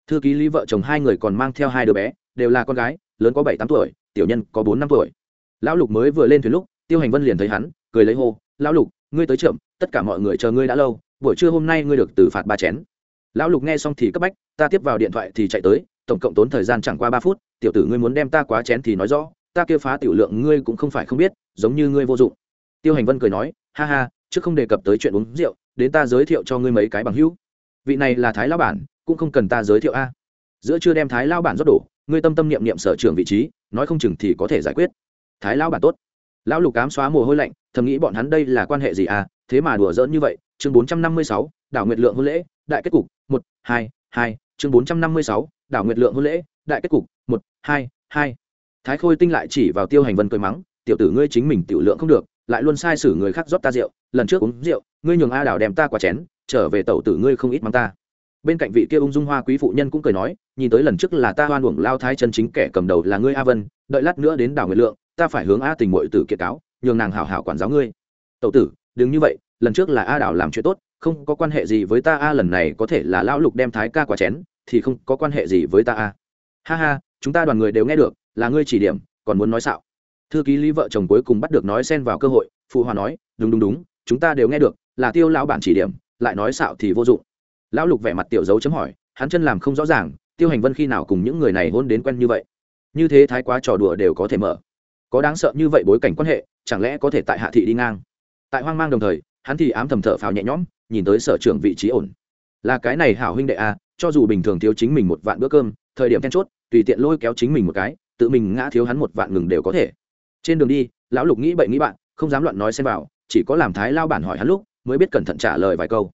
Thư ký lý vợ chồng hai người còn mang theo hai đứa bé, đều là con gái, lớn có bảy tám tuổi, tiểu nhân có bốn năm tuổi. Lão lục mới vừa lên thuyền lúc, tiêu hành vân liền thấy hắn, cười lấy hô, lão lục, ngươi tới chậm, tất cả mọi người chờ ngươi đã lâu, buổi trưa hôm nay ngươi được từ phạt ba chén. Lão lục nghe xong thì cấp bách, ta tiếp vào điện thoại thì chạy tới, tổng cộng tốn thời gian chẳng qua ba phút tiểu tử ngươi muốn đem ta quá chén thì nói rõ, ta kia phá tiểu lượng ngươi cũng không phải không biết, giống như ngươi vô dụng. Tiêu hành vân cười nói, ha ha chứ không đề cập tới chuyện uống rượu, đến ta giới thiệu cho ngươi mấy cái bằng hữu. Vị này là thái lão bản, cũng không cần ta giới thiệu a. Giữa chưa đem thái lão bản rót đổ, ngươi tâm tâm niệm niệm sở trường vị trí, nói không chừng thì có thể giải quyết. Thái lão bản tốt. Lão lục cám xóa mồ hôi lạnh, thầm nghĩ bọn hắn đây là quan hệ gì à thế mà đùa giỡn như vậy. Chương bốn trăm năm mươi sáu, đảo nguyệt lượng hôn lễ, đại kết cục, một, hai hai. Chương bốn trăm năm mươi sáu, đảo nguyệt lượng hôn lễ đại kết cục, một, hai hai. Thái khôi tinh lại chỉ vào tiêu hành vân cười mắng, tiểu tử ngươi chính mình tiểu lượng không được, lại luôn sai sử người khác rót ta rượu, lần trước uống rượu, ngươi nhường a đảo đem ta qua chén, trở về tẩu tử ngươi không ít mắng ta. Bên cạnh vị kia ung dung hoa quý phụ nhân cũng cười nói, nhìn tới lần trước là ta hoan uổng lao thái chân chính kẻ cầm đầu là ngươi a vân, đợi lát nữa đến đảo nguyệt lượng, ta phải hướng a tình mội tử kiệt cáo, nhường nàng hảo hảo quản giáo ngươi. Tẩu tử, đừng như vậy, lần trước là a đảo làm chuyện tốt, không có quan hệ gì với ta a, lần này có thể là lão lục đem thái ca quả chén, thì không có quan hệ gì với ta a ha ha, chúng ta đoàn người đều nghe được, là ngươi chỉ điểm, còn muốn nói xạo. Thư ký lý vợ chồng cuối cùng bắt được nói xen vào cơ hội, phụ hòa nói, đúng đúng đúng, chúng ta đều nghe được, là tiêu lão bản chỉ điểm, lại nói xạo thì vô dụng. Lão lục vẻ mặt tiểu dấu chấm hỏi, hắn chân làm không rõ ràng, tiêu hành vân khi nào cùng những người này hôn đến quen như vậy? Như thế thái quá trò đùa đều có thể mở. Có đáng sợ như vậy bối cảnh quan hệ, chẳng lẽ có thể tại hạ thị đi ngang? Tại hoang mang đồng thời, hắn thì ám thầm thở phào nhẹ nhõm, nhìn tới sở trưởng vị trí ổn. Là cái này hảo huynh đệ a cho dù bình thường thiếu chính mình một vạn bữa cơm, thời điểm then chốt tùy tiện lôi kéo chính mình một cái, tự mình ngã thiếu hắn một vạn ngừng đều có thể. Trên đường đi, lão lục nghĩ bậy nghĩ bạn, không dám loạn nói xem vào, chỉ có làm thái lao bản hỏi hắn lúc, mới biết cẩn thận trả lời vài câu.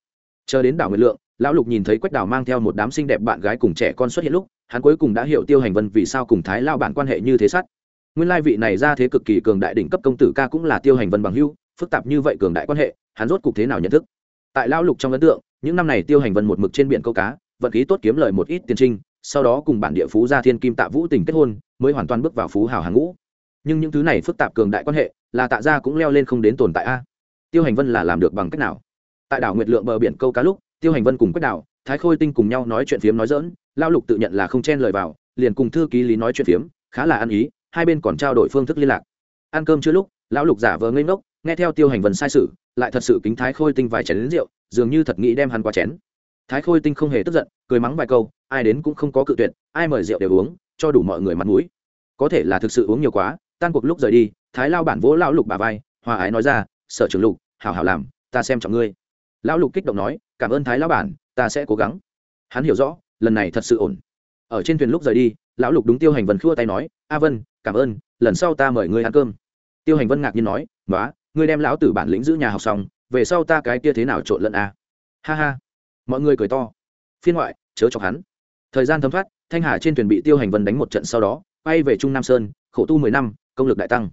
Chờ đến đảo nguyệt lượng, lão lục nhìn thấy quách đào mang theo một đám xinh đẹp bạn gái cùng trẻ con xuất hiện lúc, hắn cuối cùng đã hiểu tiêu hành vân vì sao cùng thái lao bản quan hệ như thế sắt. Nguyên lai vị này ra thế cực kỳ cường đại đỉnh cấp công tử ca cũng là tiêu hành vân bằng hưu phức tạp như vậy cường đại quan hệ, hắn rốt cục thế nào nhận thức? Tại lão lục trong ấn tượng, những năm này tiêu hành vân một mực trên biển câu cá, vận khí tốt kiếm lời một ít tiền trinh sau đó cùng bản địa phú gia thiên kim tạ vũ tình kết hôn, mới hoàn toàn bước vào phú hào hàng ngũ. Nhưng những thứ này phức tạp cường đại quan hệ, là tạ gia cũng leo lên không đến tồn tại a. Tiêu hành vân là làm được bằng cách nào? Tại đảo nguyệt lượng bờ biển câu cá lúc, tiêu hành vân cùng quách đảo, thái khôi tinh cùng nhau nói chuyện phiếm nói dỡn lao lục tự nhận là không chen lời vào, liền cùng thư ký lý nói chuyện phiếm, khá là ăn ý, hai bên còn trao đổi phương thức liên lạc. Ăn cơm chưa lúc, lão lục giả vờ ngây ngốc, nghe theo tiêu hành vân sai sự, lại thật sự kính thái khôi tinh vài chén đến rượu, dường như thật nghĩ đem hắn qua chén. Thái khôi tinh không hề tức giận, cười mắng vài câu ai đến cũng không có cự tuyệt, ai mời rượu đều uống, cho đủ mọi người mặt mũi. Có thể là thực sự uống nhiều quá, tan cuộc lúc rời đi, thái lao bản vỗ lão lục bà vai, hòa ái nói ra, sở trường lục, hảo hảo làm, ta xem trọng ngươi. Lão lục kích động nói, cảm ơn thái lão bản, ta sẽ cố gắng. Hắn hiểu rõ, lần này thật sự ổn. Ở trên thuyền lúc rời đi, lão lục đúng tiêu hành vân khua tay nói, a vân, cảm ơn, lần sau ta mời ngươi ăn cơm. Tiêu hành vân ngạc nhiên nói nói ngươi đem lão tử bản lĩnh giữ nhà học xong, về sau ta cái kia thế nào trộn lẫn a? Ha ha. Mọi người cười to. Phiên ngoại, chớ chọc hắn thời gian thấm thoát, thanh hà trên thuyền bị tiêu hành vân đánh một trận sau đó bay về trung nam sơn, khổ tu mười năm, công lực đại tăng.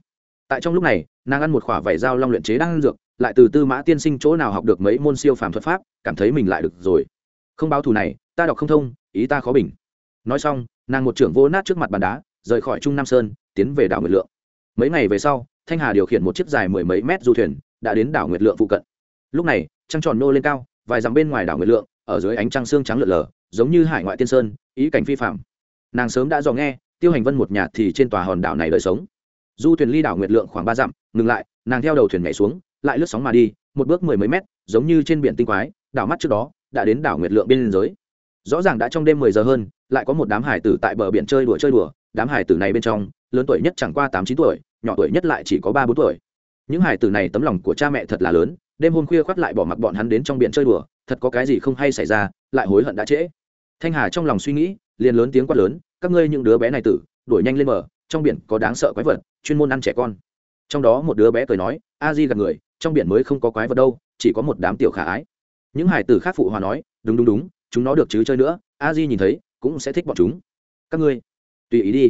Tại trong lúc này, nàng ăn một khỏa vải dao long luyện chế đang ăn dược, lại từ tư mã tiên sinh chỗ nào học được mấy môn siêu phàm thuật pháp, cảm thấy mình lại được rồi. Không báo thù này, ta đọc không thông, ý ta khó bình. Nói xong, nàng một trưởng vô nát trước mặt bàn đá, rời khỏi trung nam sơn, tiến về đảo nguyệt lượng. Mấy ngày về sau, thanh hà điều khiển một chiếc dài mười mấy mét du thuyền, đã đến đảo nguyệt lượng phụ cận. Lúc này, trăng tròn nô lên cao, vài dặm bên ngoài đảo nguyệt lượng, ở dưới ánh trăng xương trắng lượn lờ giống như hải ngoại tiên sơn, ý cảnh phi phạm nàng sớm đã dò nghe, tiêu hành vân một nhà thì trên tòa hòn đảo này đời sống. Du thuyền ly đảo nguyệt lượng khoảng ba dặm, ngừng lại, nàng theo đầu thuyền nhảy xuống, lại lướt sóng mà đi, một bước mười mấy mét, giống như trên biển tinh quái, đảo mắt trước đó, đã đến đảo nguyệt lượng biên giới. Rõ ràng đã trong đêm mười giờ hơn, lại có một đám hải tử tại bờ biển chơi đùa chơi đùa, đám hải tử này bên trong, lớn tuổi nhất chẳng qua tám chín tuổi, nhỏ tuổi nhất lại chỉ có ba bốn tuổi. Những hải tử này tấm lòng của cha mẹ thật là lớn, đêm hôm khuya khoác lại bỏ mặc bọn hắn đến trong biển chơi đùa, thật có cái gì không hay xảy ra, lại hối hận đã trễ thanh hà trong lòng suy nghĩ, liền lớn tiếng quát lớn, các ngươi những đứa bé này tử, đuổi nhanh lên bờ, trong biển có đáng sợ quái vật, chuyên môn ăn trẻ con. Trong đó một đứa bé cười nói, a di gặp người, trong biển mới không có quái vật đâu, chỉ có một đám tiểu khả ái. Những hải tử khác phụ hòa nói, đúng đúng đúng, chúng nó được chứ chơi nữa, a di nhìn thấy, cũng sẽ thích bọn chúng. Các ngươi, tùy ý đi.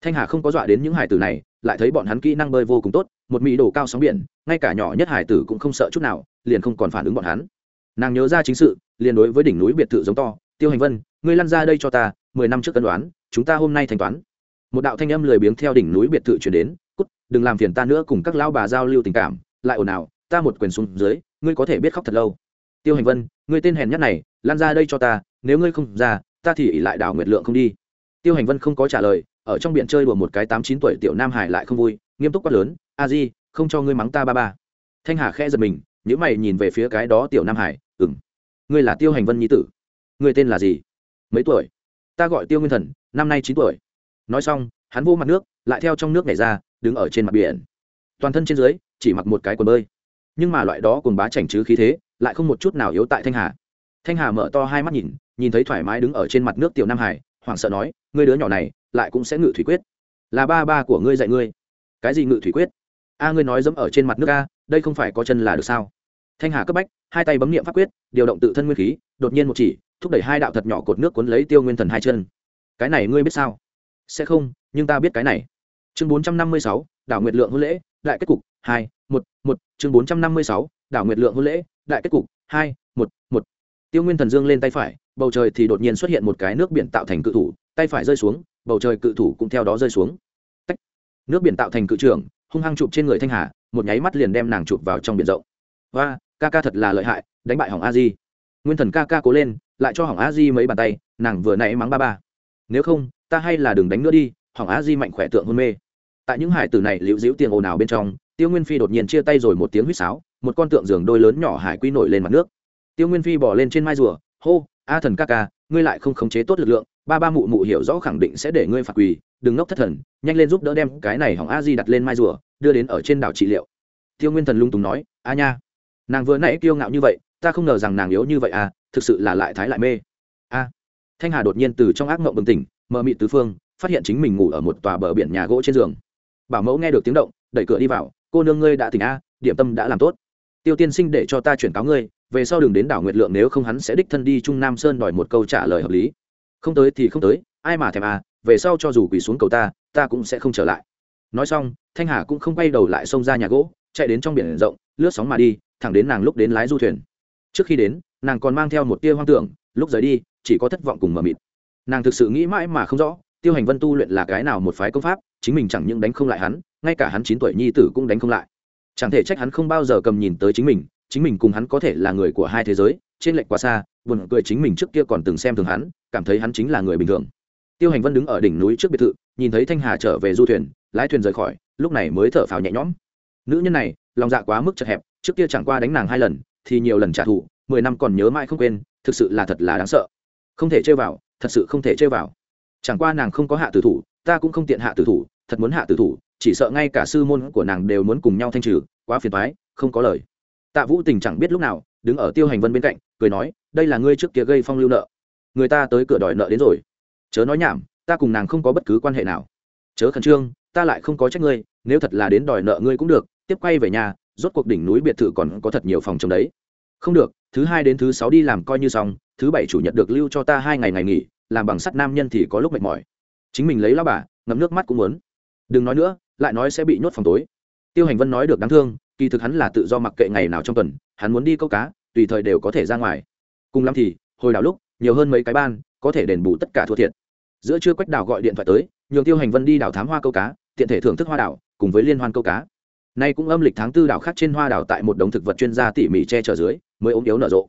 Thanh hà không có dọa đến những hải tử này, lại thấy bọn hắn kỹ năng bơi vô cùng tốt, một mỹ đổ cao sóng biển, ngay cả nhỏ nhất hải tử cũng không sợ chút nào, liền không còn phản ứng bọn hắn. Nàng nhớ ra chính sự, liền đối với đỉnh núi biệt thự giống to, tiêu hành vân ngươi lăn ra đây cho ta, mười năm trước cân đoán, chúng ta hôm nay thanh toán. Một đạo thanh âm lười biếng theo đỉnh núi biệt thự chuyển đến, cút, đừng làm phiền ta nữa cùng các lão bà giao lưu tình cảm, lại ồn ào, ta một quyền xuống dưới, ngươi có thể biết khóc thật lâu. Tiêu hành vân, ngươi tên hèn nhất này lan ra đây cho ta, nếu ngươi không ra, ta thì ỉ lại đảo nguyệt lượng không đi. Tiêu hành vân không có trả lời, ở trong biển chơi đùa một cái tám chín tuổi tiểu nam hải lại không vui, nghiêm túc quát lớn, a di, không cho ngươi mắng ta ba ba. Thanh hà khẽ giật mình những mày nhìn về phía cái đó tiểu nam hải ừng ngươi là tiêu hành vân nhi tử. Ngươi tên là gì? Mấy tuổi? Ta gọi tiêu nguyên thần, năm nay chín tuổi. Nói xong, hắn vô mặt nước, lại theo trong nước nhảy ra, đứng ở trên mặt biển. Toàn thân trên dưới, chỉ mặc một cái quần bơi. Nhưng mà loại đó cùng bá chảnh chứ khí thế, lại không một chút nào yếu tại thanh hà. Thanh hà mở to hai mắt nhìn nhìn thấy thoải mái đứng ở trên mặt nước tiểu nam hải, hoảng sợ nói, ngươi đứa nhỏ này, lại cũng sẽ ngự thủy quyết. Là ba ba của ngươi dạy ngươi. Cái gì ngự thủy quyết? A, ngươi nói dẫm ở trên mặt nước a, đây không phải có chân là được sao? Thanh hà cấp bách, hai tay bấm nghiệm pháp quyết, điều động tự thân nguyên khí, đột nhiên một chỉ thúc đẩy hai đạo thật nhỏ cột nước cuốn lấy tiêu nguyên thần hai chân. Cái này ngươi biết sao? Sẽ không, nhưng ta biết cái này. Chương bốn trăm năm mươi sáu, đảo nguyệt lượng hôn lễ, đại kết cục, hai, một một. Chương bốn trăm năm mươi sáu, đảo nguyệt lượng hôn lễ, đại kết cục, hai, một một. Tiêu nguyên thần dương lên tay phải, bầu trời thì đột nhiên xuất hiện một cái nước biển tạo thành cự thủ, tay phải rơi xuống, bầu trời cự thủ cũng theo đó rơi xuống. Tách. nước biển tạo thành cự trưởng, hung hăng chụp trên người thanh hà, một nháy mắt liền đem nàng chụp vào trong biển rộng. Và ca ca thật là lợi hại, đánh bại hỏng a di nguyên thần ca ca cố lên, lại cho hỏng a di mấy bàn tay, nàng vừa nãy mắng ba ba. Nếu không, ta hay là đừng đánh nữa đi, hỏng a di mạnh khỏe tượng hôn mê. Tại những hải tử này liễu diễu tiền ồn ào bên trong, tiêu nguyên phi đột nhiên chia tay rồi một tiếng huýt sáo, một con tượng giường đôi lớn nhỏ hải quy nổi lên mặt nước. Tiêu nguyên phi bỏ lên trên mai rùa, hô, a thần ca ca, ngươi lại không khống chế tốt lực lượng, ba ba mụ mụ hiểu rõ khẳng định sẽ để ngươi phạt quỳ, đừng ngốc thất thần, nhanh lên giúp đỡ đem cái này hỏng a di đặt lên mai rùa, đưa đến ở trên đảo trị liệu. Tiêu nguyên thần lung tùng nói, a nha. Nàng vừa nãy kiêu ngạo như vậy ta không ngờ rằng nàng yếu như vậy à thực sự là lại thái lại mê. A, thanh hà đột nhiên từ trong ác mộng bừng tỉnh, mờ mị tứ phương, phát hiện chính mình ngủ ở một tòa bờ biển nhà gỗ trên giường. Bảo mẫu nghe được tiếng động, đẩy cửa đi vào, cô nương ngươi đã tỉnh a, điểm tâm đã làm tốt. Tiêu tiên sinh để cho ta chuyển cáo ngươi, về sau đừng đến đảo nguyệt lượng nếu không hắn sẽ đích thân đi trung nam sơn đòi một câu trả lời hợp lý. Không tới thì không tới, ai mà thèm à về sau cho dù quỳ xuống cầu ta ta cũng sẽ không trở lại. Nói xong, thanh hà cũng không quay đầu lại xông ra nhà gỗ, chạy đến trong biển rộng, lướt sóng mà đi, thẳng đến nàng lúc đến lái du thuyền trước khi đến, nàng còn mang theo một tia hoang tưởng, lúc rời đi, chỉ có thất vọng cùng mờ mịt. Nàng thực sự nghĩ mãi mà không rõ, tiêu hành vân tu luyện là cái nào một phái công pháp, chính mình chẳng những đánh không lại hắn, ngay cả hắn chín tuổi nhi tử cũng đánh không lại. Chẳng thể trách hắn không bao giờ cầm nhìn tới chính mình chính mình cùng hắn có thể là người của hai thế giới, trên lệnh quá xa, buồn cười chính mình trước kia còn từng xem thường hắn, cảm thấy hắn chính là người bình thường. Tiêu hành vân đứng ở đỉnh núi trước biệt thự, nhìn thấy thanh hà trở về du thuyền, lái thuyền rời khỏi, lúc này mới thở phào nhẹ nhõm. Nữ nhân này, lòng dạ quá mức chật hẹp, trước kia chẳng qua đánh nàng hai lần thì nhiều lần trả thù, mười năm còn nhớ mãi không quên, thực sự là thật là đáng sợ. Không thể chơi vào, thật sự không thể chơi vào. Chẳng qua nàng không có hạ tử thủ, ta cũng không tiện hạ tử thủ, thật muốn hạ tử thủ, chỉ sợ ngay cả sư môn của nàng đều muốn cùng nhau thanh trừ, quá phiền thoái không có lời. Tạ vũ tình chẳng biết lúc nào, đứng ở tiêu hành vân bên cạnh, cười nói, đây là ngươi trước kia gây phong lưu nợ. Người ta tới cửa đòi nợ đến rồi. Chớ nói nhảm, ta cùng nàng không có bất cứ quan hệ nào. Chớ khẩn trương, ta lại không có trách ngươi, nếu thật là đến đòi nợ ngươi cũng được, tiếp quay về nhà rốt cuộc đỉnh núi biệt thự còn có thật nhiều phòng trong đấy. Không được, thứ hai đến thứ sáu đi làm coi như xong, thứ bảy chủ nhật được lưu cho ta hai ngày ngày nghỉ, làm bằng sắt nam nhân thì có lúc mệt mỏi. Chính mình lấy lao bà, ngậm nước mắt cũng muốn. Đừng nói nữa, lại nói sẽ bị nhốt phòng tối. Tiêu hành vân nói được đáng thương, kỳ thực hắn là tự do mặc kệ ngày nào trong tuần, hắn muốn đi câu cá, tùy thời đều có thể ra ngoài. Cùng lắm thì, hồi đảo lúc, nhiều hơn mấy cái ban, có thể đền bù tất cả thua thiệt. Giữa trưa quách đảo gọi điện thoại tới, nhường tiêu hành vân đi đảo thám hoa câu cá, tiện thể thưởng thức hoa đảo, cùng với liên hoan câu cá nay cũng âm lịch tháng tư đảo khác trên hoa đảo tại một đống thực vật chuyên gia tỉ mỉ che chở dưới, mới ốm yếu nở rộ.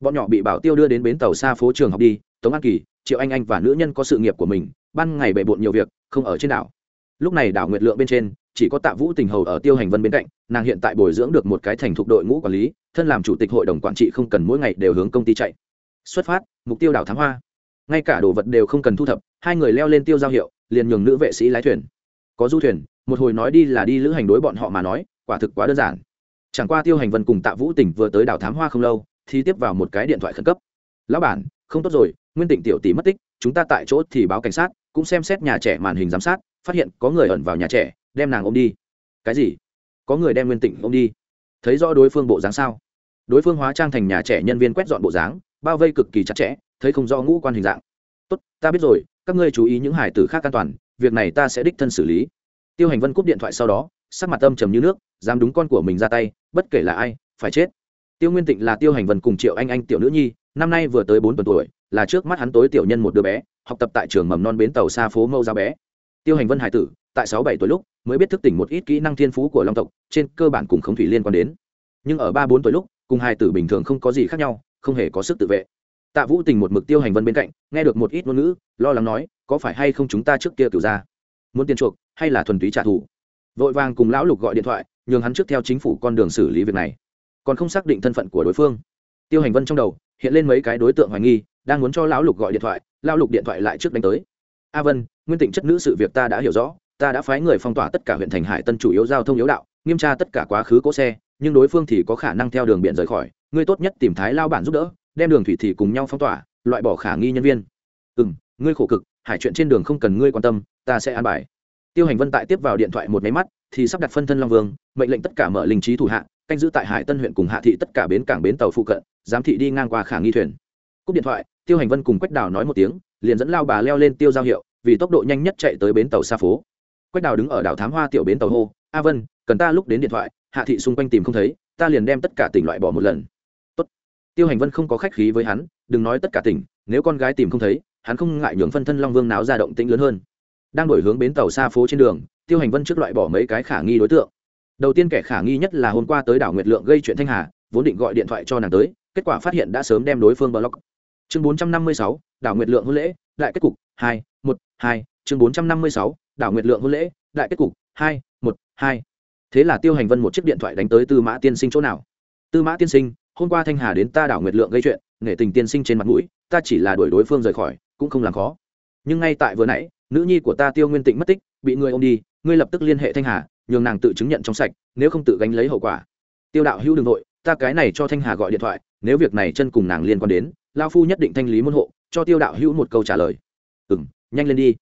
Bọn nhỏ bị bảo tiêu đưa đến bến tàu xa phố trường học đi, tống an kỳ, triệu anh anh và nữ nhân có sự nghiệp của mình, ban ngày bệ bộn nhiều việc, không ở trên đảo. Lúc này đảo nguyệt lượng bên trên, chỉ có tạ vũ tình hầu ở tiêu hành vân bên cạnh, nàng hiện tại bồi dưỡng được một cái thành thục đội ngũ quản lý, thân làm chủ tịch hội đồng quản trị không cần mỗi ngày đều hướng công ty chạy. Xuất phát, mục tiêu đảo thám hoa. Ngay cả đồ vật đều không cần thu thập, hai người leo lên tiêu giao hiệu, liền nhường nữ vệ sĩ lái thuyền. Có du thuyền một hồi nói đi là đi lữ hành đối bọn họ mà nói, quả thực quá đơn giản. Chẳng qua tiêu hành vân cùng tạ vũ tỉnh vừa tới đảo thám hoa không lâu, thì tiếp vào một cái điện thoại khẩn cấp. Lão bản, không tốt rồi, nguyên tịnh tiểu tỷ mất tích, chúng ta tại chỗ thì báo cảnh sát, cũng xem xét nhà trẻ màn hình giám sát, phát hiện có người ẩn vào nhà trẻ, đem nàng ôm đi. Cái gì? Có người đem nguyên tịnh ôm đi? Thấy rõ đối phương bộ dáng sao? Đối phương hóa trang thành nhà trẻ nhân viên quét dọn bộ dáng, bao vây cực kỳ chặt chẽ, thấy không rõ ngũ quan hình dạng. Tốt, ta biết rồi, các ngươi chú ý những hải tử khác an toàn, việc này ta sẽ đích thân xử lý tiêu hành vân cúp điện thoại sau đó, sắc mặt âm trầm như nước, dám đúng con của mình ra tay, bất kể là ai, phải chết. Tiêu nguyên tịnh là tiêu hành vân cùng triệu anh anh tiểu nữ nhi, năm nay vừa tới bốn tuần tuổi, là trước mắt hắn tối tiểu nhân một đứa bé, học tập tại trường mầm non bến tàu xa phố mâu giáo bé. Tiêu hành vân hải tử, tại sáu bảy tuổi lúc, mới biết thức tỉnh một ít kỹ năng thiên phú của long tộc, trên cơ bản cùng không thủy liên quan đến. Nhưng ở ba bốn tuổi lúc, cùng hải tử bình thường không có gì khác nhau, không hề có sức tự vệ. Tạ vũ tình một mực tiêu hành vân bên cạnh, nghe được một ít ngôn ngữ, lo lắng nói, có phải hay không chúng ta trước kia cửu ra muốn tiền chuộc hay là thuần túy trả thù. Vội vàng cùng lão lục gọi điện thoại, nhường hắn trước theo chính phủ con đường xử lý việc này. Còn không xác định thân phận của đối phương. Tiêu hành vân trong đầu, hiện lên mấy cái đối tượng hoài nghi, đang muốn cho lão lục gọi điện thoại, lão lục điện thoại lại trước đánh tới. A vân, nguyên tịnh chất nữ sự việc ta đã hiểu rõ, ta đã phái người phong tỏa tất cả huyện thành hải tân chủ yếu giao thông yếu đạo, nghiêm tra tất cả quá khứ cỗ xe, nhưng đối phương thì có khả năng theo đường biển rời khỏi, ngươi tốt nhất tìm thái lao bản giúp đỡ, đem đường thủy thì cùng nhau phong tỏa, loại bỏ khả nghi nhân viên. Ừ ngươi khổ cực, hải chuyện trên đường không cần ngươi quan tâm, ta sẽ an bài tiêu hành vân tại tiếp vào điện thoại một máy mắt, thì sắp đặt phân thân long vương, mệnh lệnh tất cả mở linh trí thủ hạ, canh giữ tại hải tân huyện cùng hạ thị tất cả bến cảng bến tàu phụ cận, giám thị đi ngang qua khả nghi thuyền. Cúp điện thoại, tiêu hành vân cùng quách đào nói một tiếng, liền dẫn lao bà leo lên tiêu giao hiệu, vì tốc độ nhanh nhất chạy tới bến tàu xa phố. Quách đào đứng ở đảo thám hoa tiểu bến tàu hô, a vân, cần ta lúc đến điện thoại, hạ thị xung quanh tìm không thấy, ta liền đem tất cả tỉnh loại bỏ một lần. Tốt. tiêu hành vân không có khách khí với hắn, đừng nói tất cả tỉnh, nếu con gái tìm không thấy, hắn không ngại nhường phân thân long vương náo ra động tĩnh lớn hơn đang đổi hướng bến tàu xa phố trên đường, tiêu hành vân trước loại bỏ mấy cái khả nghi đối tượng. Đầu tiên kẻ khả nghi nhất là hôm qua tới đảo nguyệt lượng gây chuyện thanh hà, vốn định gọi điện thoại cho nàng tới, kết quả phát hiện đã sớm đem đối phương block. Chương bốn trăm năm mươi sáu, đảo nguyệt lượng hôn lễ, đại kết cục, hai, một, hai. Chương bốn trăm năm mươi sáu, đảo nguyệt lượng hôn lễ, đại kết cục, hai, một, hai. Thế là tiêu hành vân một chiếc điện thoại đánh tới tư mã tiên sinh chỗ nào? Tư mã tiên sinh, hôm qua thanh hà đến ta đảo nguyệt lượng gây chuyện nghệ tình tiên sinh trên mặt mũi, ta chỉ là đuổi đối phương rời khỏi, cũng không làm khó. Nhưng ngay tại vừa nãy nữ nhi của ta tiêu nguyên tịnh mất tích, bị người ô m đi, ngươi lập tức liên hệ thanh hà, nhường nàng tự chứng nhận trong sạch, nếu không tự gánh lấy hậu quả. Tiêu đạo hữu đ ừ n g nội ta cái này cho thanh hà gọi điện thoại, nếu việc này chân cùng nàng liên quan đến lao phu nhất định thanh lý môn hộ, cho tiêu đạo hữu một câu trả lời. Ừ m nhanh lên đi.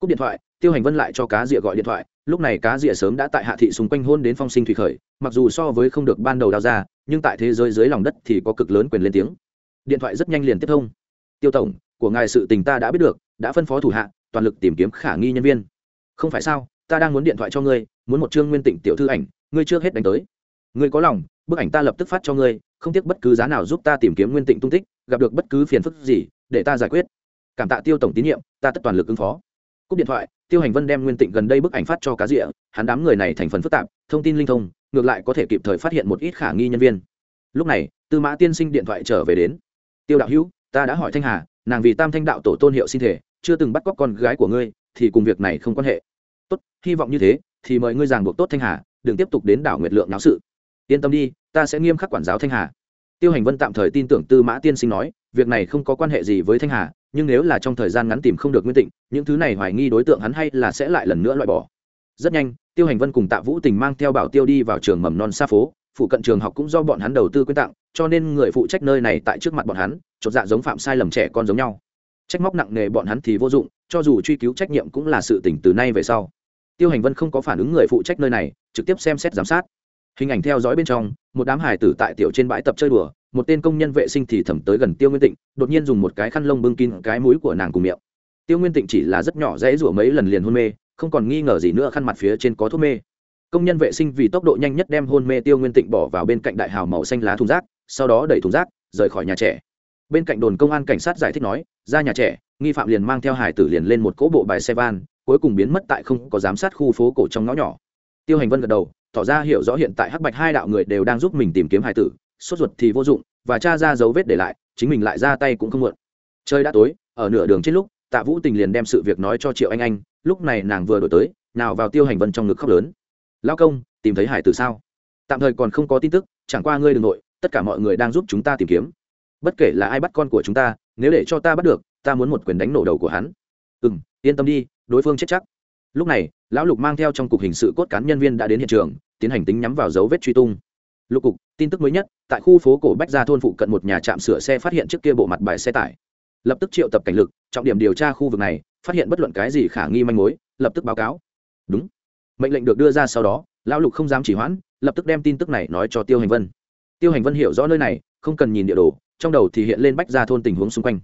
Cúp điện thoại, tiêu hành vân lại cho cá rịa gọi điện thoại, lúc này cá rịa sớm đã tại hạ thị xung quanh hôn đến phong sinh thủy khởi, mặc dù so với không được ban đầu đào ra, nhưng tại thế giới dưới lòng đất thì có cực lớn quyền lên tiếng. Điện thoại rất nhanh liền tiếp thông. Tiêu tổng, của ngài sự tình ta đã biết được, đã phân phó thủ hạ toàn lực tìm kiếm khả nghi nhân viên. Không phải sao, ta đang muốn điện thoại cho ngươi, muốn một chương nguyên tịnh tiểu thư ảnh, ngươi trước hết đánh tới. Ngươi có lòng, bức ảnh ta lập tức phát cho ngươi, không tiếc bất cứ giá nào giúp ta tìm kiếm nguyên tịnh tung tích, gặp được bất cứ phiền phức gì, để ta giải quyết. Cảm tạ tiêu tổng tín nhiệm, ta tất toàn lực ứng phó. Cúp điện thoại, tiêu hành vân đem nguyên tịnh gần đây bức ảnh phát cho cá rịa, hắn đám người này thành phần phức tạp, thông tin linh thông, ngược lại có thể kịp thời phát hiện một ít khả nghi nhân viên. Lúc này, tư mã tiên sinh điện thoại trở về đến. Tiêu đạo hữu, ta đã hỏi thanh hà, nàng vì tam thanh đạo tổ tôn hiệu xin thể chưa từng bắt cóc con gái của ngươi, thì cùng việc này không quan hệ. Tốt, hy vọng như thế, thì mời ngươi giảng buộc tốt thanh hà, đừng tiếp tục đến đảo nguyệt lượng náo sự. Yên tâm đi, ta sẽ nghiêm khắc quản giáo thanh hà. Tiêu hành vân tạm thời tin tưởng tư mã tiên sinh nói, việc này không có quan hệ gì với thanh hà, nhưng nếu là trong thời gian ngắn tìm không được nguyên tịnh, những thứ này hoài nghi đối tượng hắn hay là sẽ lại lần nữa loại bỏ. Rất nhanh, tiêu hành vân cùng tạ vũ tình mang theo bảo tiêu đi vào trường mầm non xa phố, phụ cận trường học cũng do bọn hắn đầu tư quyên tặng, cho nên người phụ trách nơi này tại trước mặt bọn hắn, chột dạ giống phạm sai lầm trẻ con giống nhau trách móc nặng nề bọn hắn thì vô dụng, cho dù truy cứu trách nhiệm cũng là sự tỉnh từ nay về sau. Tiêu hành vân không có phản ứng người phụ trách nơi này, trực tiếp xem xét giám sát. Hình ảnh theo dõi bên trong, một đám hải tử tại tiểu trên bãi tập chơi đùa, một tên công nhân vệ sinh thì thẩm tới gần tiêu nguyên tịnh, đột nhiên dùng một cái khăn lông bưng kín cái mũi của nàng cùng miệng. Tiêu nguyên tịnh chỉ là rất nhỏ dễ rủa mấy lần liền hôn mê, không còn nghi ngờ gì nữa khăn mặt phía trên có thuốc mê. Công nhân vệ sinh vì tốc độ nhanh nhất đem hôn mê tiêu nguyên tịnh bỏ vào bên cạnh đại hào màu xanh lá thùng rác, sau đó đẩy thùng rác, rời khỏi nhà trẻ. Bên cạnh đồn công an cảnh sát giải thích nói ra nhà trẻ, nghi phạm liền mang theo hải tử liền lên một cỗ bộ bài xe van, cuối cùng biến mất tại không có giám sát khu phố cổ trong ngõ nhỏ. Tiêu hành vân gật đầu, tỏ ra hiểu rõ hiện tại hắc bạch hai đạo người đều đang giúp mình tìm kiếm hải tử, sốt ruột thì vô dụng, và tra ra dấu vết để lại, chính mình lại ra tay cũng không muộn. Chơi đã tối, ở nửa đường trên lúc, tạ vũ tình liền đem sự việc nói cho triệu anh anh, lúc này nàng vừa đổi tới, nào vào tiêu hành vân trong ngực khóc lớn. Lao công, tìm thấy hải tử sao? Tạm thời còn không có tin tức, chẳng qua ngươi đ ừ n g nội, tất cả mọi người đang giúp chúng ta tìm kiếm bất kể là ai bắt con của chúng ta, nếu để cho ta bắt được, ta muốn một quyền đánh nổ đầu của hắn. Ừ m yên tâm đi, đối phương chết chắc. Lúc này, lão lục mang theo trong cục hình sự cốt cán nhân viên đã đến hiện trường, tiến hành tính nhắm vào dấu vết truy tung. Lục cục, tin tức mới nhất, tại khu phố cổ bách gia thôn phụ cận một nhà trạm sửa xe phát hiện trước kia bộ mặt bài xe tải. Lập tức triệu tập cảnh lực, trọng điểm điều tra khu vực này, phát hiện bất luận cái gì khả nghi manh mối, lập tức báo cáo. Đúng. Mệnh lệnh được đưa ra sau đó, lão lục không dám chỉ hoãn, lập tức đem tin tức này nói cho tiêu hành vân. Tiêu hành vân hiểu rõ nơi này, không cần nhìn địa đồ trong đầu thì hiện lên bách ra thôn tình huống xung quanh.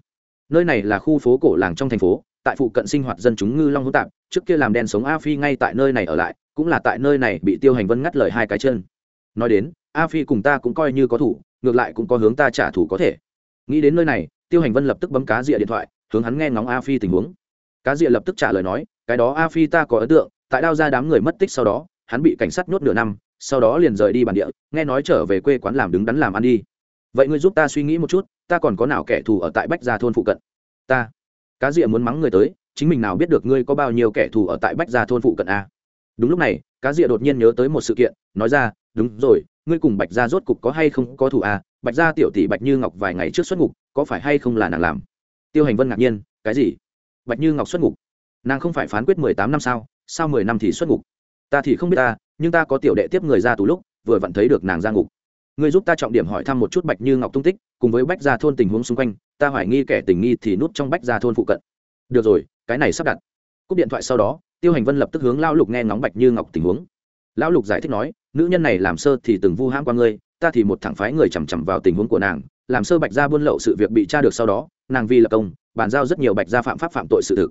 Nơi này là khu phố cổ làng trong thành phố, tại phụ cận sinh hoạt dân chúng ngư long hỗn tạp, trước kia làm đen sống a phi ngay tại nơi này ở lại, cũng là tại nơi này bị tiêu hành vân ngắt lời hai cái chân. Nói đến, a phi cùng ta cũng coi như có thủ, ngược lại cũng có hướng ta trả thù có thể. Nghĩ đến nơi này, tiêu hành vân lập tức bấm cá rịa điện thoại, hướng hắn nghe ngóng a phi tình huống. Cá rịa lập tức trả lời nói, cái đó a phi ta có ấn tượng, tại đao ra đám người mất tích sau đó, hắn bị cảnh sát nhốt nửa năm, sau đó liền rời đi bản địa, nghe nói trở về quê quán làm đứng đắn làm ăn đi vậy ngươi giúp ta suy nghĩ một chút, ta còn có nào kẻ thù ở tại bách gia thôn phụ cận? Ta. Cá rịa muốn mắng người tới, chính mình nào biết được ngươi có bao nhiêu kẻ thù ở tại bách gia thôn phụ cận a đúng lúc này, cá rịa đột nhiên nhớ tới một sự kiện, nói ra, đúng rồi, ngươi cùng bạch gia rốt cục có hay không có thù a bạch gia tiểu tỷ bạch như ngọc vài ngày trước xuất ngục, có phải hay không là nàng làm? Tiêu hành vân ngạc nhiên, cái gì? Bạch như ngọc xuất ngục? Nàng không phải phán quyết mười tám năm sao? Sao mười năm thì xuất ngục? Ta thì không biết ta, nhưng ta có tiểu đệ tiếp người ra tù lúc, vừa vặn thấy được nàng ra ngục. Ngươi giúp ta trọng điểm hỏi thăm một chút bạch như ngọc tung tích, cùng với bách gia thôn tình huống xung quanh, ta hoài nghi kẻ tình nghi thì nút trong bách gia thôn phụ cận. Được rồi, cái này sắp đặt. Cúp điện thoại sau đó, tiêu hành vân lập tức hướng lão lục nghe ngóng bạch như ngọc tình huống. Lão lục giải thích nói, nữ nhân này làm sơ thì từng vu hãm qua ngươi, ta thì một thẳng phái người chằm chằm vào tình huống của nàng, làm sơ bạch gia buôn lậu sự việc bị tra được sau đó, nàng vì lập công, bàn giao rất nhiều bạch gia phạm pháp phạm tội sự thực.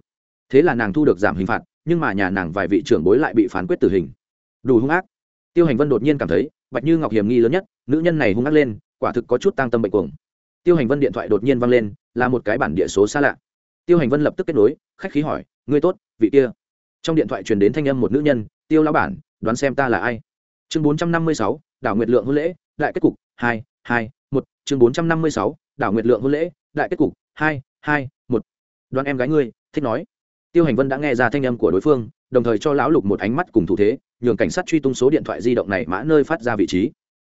Thế là nàng thu được giảm hình phạt, nhưng mà nhà nàng vài vị trưởng bối lại bị phán quyết tử hình. Đủ hung ác. Tiêu hành vân đột nhiên cảm thấy, bạch như ngọc hiểm nghi lớn nhất nữ nhân này hung ác lên, quả thực có chút tăng tâm bệnh cuồng. Tiêu hành vân điện thoại đột nhiên vang lên, là một cái bản địa số xa lạ. Tiêu hành vân lập tức kết nối, khách khí hỏi, ngươi tốt, vị kia? Trong điện thoại truyền đến thanh âm một nữ nhân, tiêu lão bản, đoán xem ta là ai? Chương bốn trăm năm mươi sáu, đảo nguyệt lượng hôn lễ, đại kết cục, hai hai, một. Chương bốn trăm năm mươi sáu, đảo nguyệt lượng hôn lễ, đại kết cục, hai hai, một. Đoán em gái ngươi, thích nói. Tiêu hành vân đã nghe ra thanh âm của đối phương, đồng thời cho lão lục một ánh mắt cùng thủ thế, nhường cảnh sát truy tung số điện thoại di động này mã nơi phát ra vị trí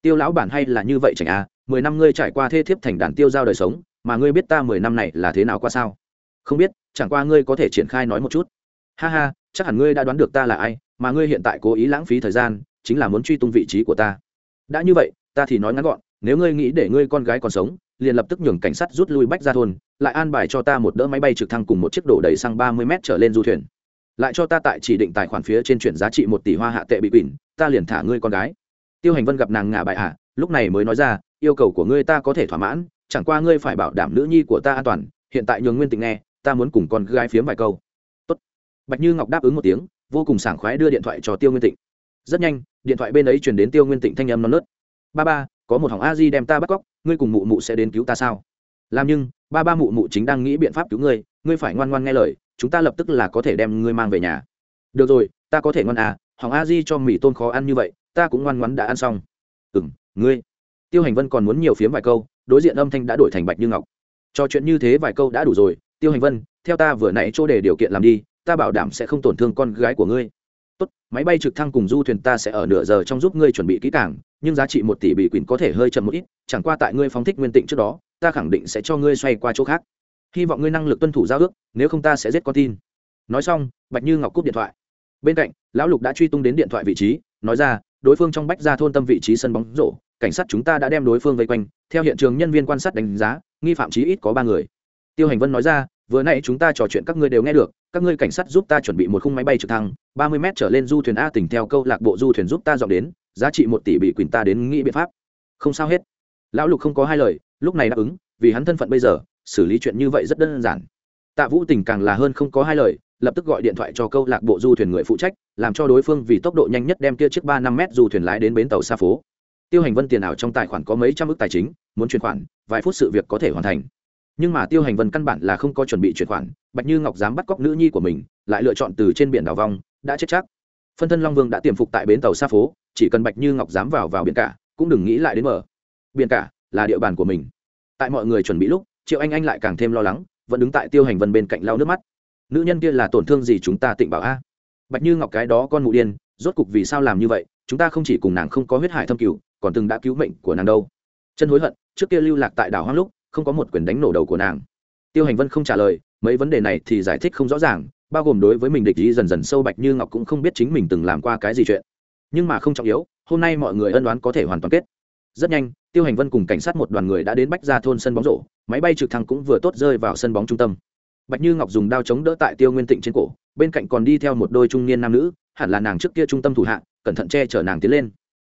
tiêu lão bản hay là như vậy chảnh à mười năm ngươi trải qua thê thiếp thành đàn tiêu giao đời sống, mà ngươi biết ta mười năm này là thế nào qua sao? Không biết, chẳng qua ngươi có thể triển khai nói một chút. Ha ha, chắc hẳn ngươi đã đoán được ta là ai, mà ngươi hiện tại cố ý lãng phí thời gian, chính là muốn truy tung vị trí của ta. Đã như vậy, ta thì nói ngắn gọn, nếu ngươi nghĩ để ngươi con gái còn sống, liền lập tức nhường cảnh sát rút lui bách ra thôn, lại an bài cho ta một đỡ máy bay trực thăng cùng một chiếc đổ đầy xăng ba mươi m trở lên du thuyền. Lại cho ta tại chỉ định tài khoản phía trên chuyển giá trị một tỷ hoa hạ tệ bị quỷ ta liền thả ngươi con gái tiêu hành vân gặp nàng ngả bại hạ à, lúc này mới nói ra, yêu cầu của ngươi ta có thể thỏa mãn, chẳng qua ngươi phải bảo đảm nữ nhi của ta an toàn, hiện tại nhường nguyên Tịnh nghe, ta muốn cùng con gái phiếm vài câu. Tốt. bạch như ngọc đáp ứng một tiếng, vô cùng sảng khoái đưa điện thoại cho tiêu nguyên tịnh. Rất nhanh, điện thoại bên ấy truyền đến tiêu nguyên tịnh thanh âm non nớt. Ba ba, có một hỏng a di đem ta bắt cóc, ngươi cùng mụ mụ sẽ đến cứu ta sao? Làm nhưng, ba ba mụ mụ chính đang nghĩ biện pháp cứu ngươi ngươi phải ngoan ngoan nghe lời, chúng ta lập tức là có thể đem ngươi mang về nhà. Được rồi, ta có thể ngoan à hỏng a di cho mì tôn khó ăn như vậy ta cũng ngoan ngoắn đã ăn xong. Ừ m ngươi. Tiêu hành vân còn muốn nhiều phiếm vài câu, đối diện âm thanh đã đổi thành bạch như ngọc. Trò chuyện như thế vài câu đã đủ rồi, tiêu hành vân, theo ta vừa nãy chỗ để điều kiện làm đi, ta bảo đảm sẽ không tổn thương con gái của ngươi. Tốt, máy bay trực thăng cùng du thuyền ta sẽ ở nửa giờ trong giúp ngươi chuẩn bị kỹ càng, nhưng giá trị một tỷ bị quỷ có thể hơi chậm một ít, chẳng qua tại ngươi phóng thích nguyên tịnh trước đó, ta khẳng định sẽ cho ngươi xoay qua chỗ khác. Hy vọng ngươi năng lực tuân thủ giao ước, nếu không ta sẽ giết con tin. Nói xong, bạch như ngọc cúp điện thoại. Bên cạnh, lão lục đã truy tung đến điện thoại vị trí, nói ra đối phương trong bách ra thôn tâm vị trí sân bóng rổ, cảnh sát chúng ta đã đem đối phương vây quanh, theo hiện trường nhân viên quan sát đánh giá, nghi phạm chí ít có ba người. Tiêu hành vân nói ra, vừa nãy chúng ta trò chuyện các ngươi đều nghe được, các ngươi cảnh sát giúp ta chuẩn bị một khung máy bay trực thăng, ba mươi m trở lên du thuyền a tỉnh theo câu lạc bộ du thuyền giúp ta dọn đến, giá trị một tỷ bị quỳnh ta đến nghĩ biện pháp. Không sao hết. Lão lục không có hai lời, lúc này đáp ứng, vì hắn thân phận bây giờ, xử lý chuyện như vậy rất đơn giản. Tạ vũ tình càng là hơn không có hai lời lập tức gọi điện thoại cho câu lạc bộ du thuyền người phụ trách, làm cho đối phương vì tốc độ nhanh nhất đem kia chiếc ba năm m du thuyền lái đến bến tàu xa phố. Tiêu hành vân tiền ảo trong tài khoản có mấy trăm ước tài chính, muốn chuyển khoản, vài phút sự việc có thể hoàn thành. Nhưng mà tiêu hành vân căn bản là không có chuẩn bị chuyển khoản, bạch như ngọc dám bắt cóc nữ nhi của mình, lại lựa chọn từ trên biển đào vong đã chết chắc. Phân thân long vương đã tiềm phục tại bến tàu xa phố, chỉ cần bạch như ngọc dám vào vào biển cả, cũng đừng nghĩ lại đến mở. Biển cả là địa bàn của mình. Tại mọi người chuẩn bị lúc, triệu anh anh lại càng thêm lo lắng, vẫn đứng tại tiêu hành vân bên cạnh lau nước mắt nữ nhân kia là tổn thương gì chúng ta tịnh bảo a? Bạch như ngọc cái đó con mụ điên, rốt cục vì sao làm như vậy? Chúng ta không chỉ cùng nàng không có huyết hải thâm cửu còn từng đã cứu mệnh của nàng đâu. Chân hối hận, trước kia lưu lạc tại đảo hoang lúc, không có một quyền đánh nổ đầu của nàng. Tiêu hành vân không trả lời, mấy vấn đề này thì giải thích không rõ ràng, bao gồm đối với mình địch ý dần dần sâu bạch như ngọc cũng không biết chính mình từng làm qua cái gì chuyện. Nhưng mà không trọng yếu, hôm nay mọi người ân đoán có thể hoàn toàn kết. Rất nhanh, tiêu hành vân cùng cảnh sát một đoàn người đã đến bách ra thôn sân bóng rổ, máy bay trực thăng cũng vừa tốt rơi vào sân bóng trung tâm bạch như ngọc dùng đao chống đỡ tại tiêu nguyên tịnh trên cổ, bên cạnh còn đi theo một đôi trung niên nam nữ, hẳn là nàng trước kia trung tâm thủ hạ, cẩn thận che chở nàng tiến lên.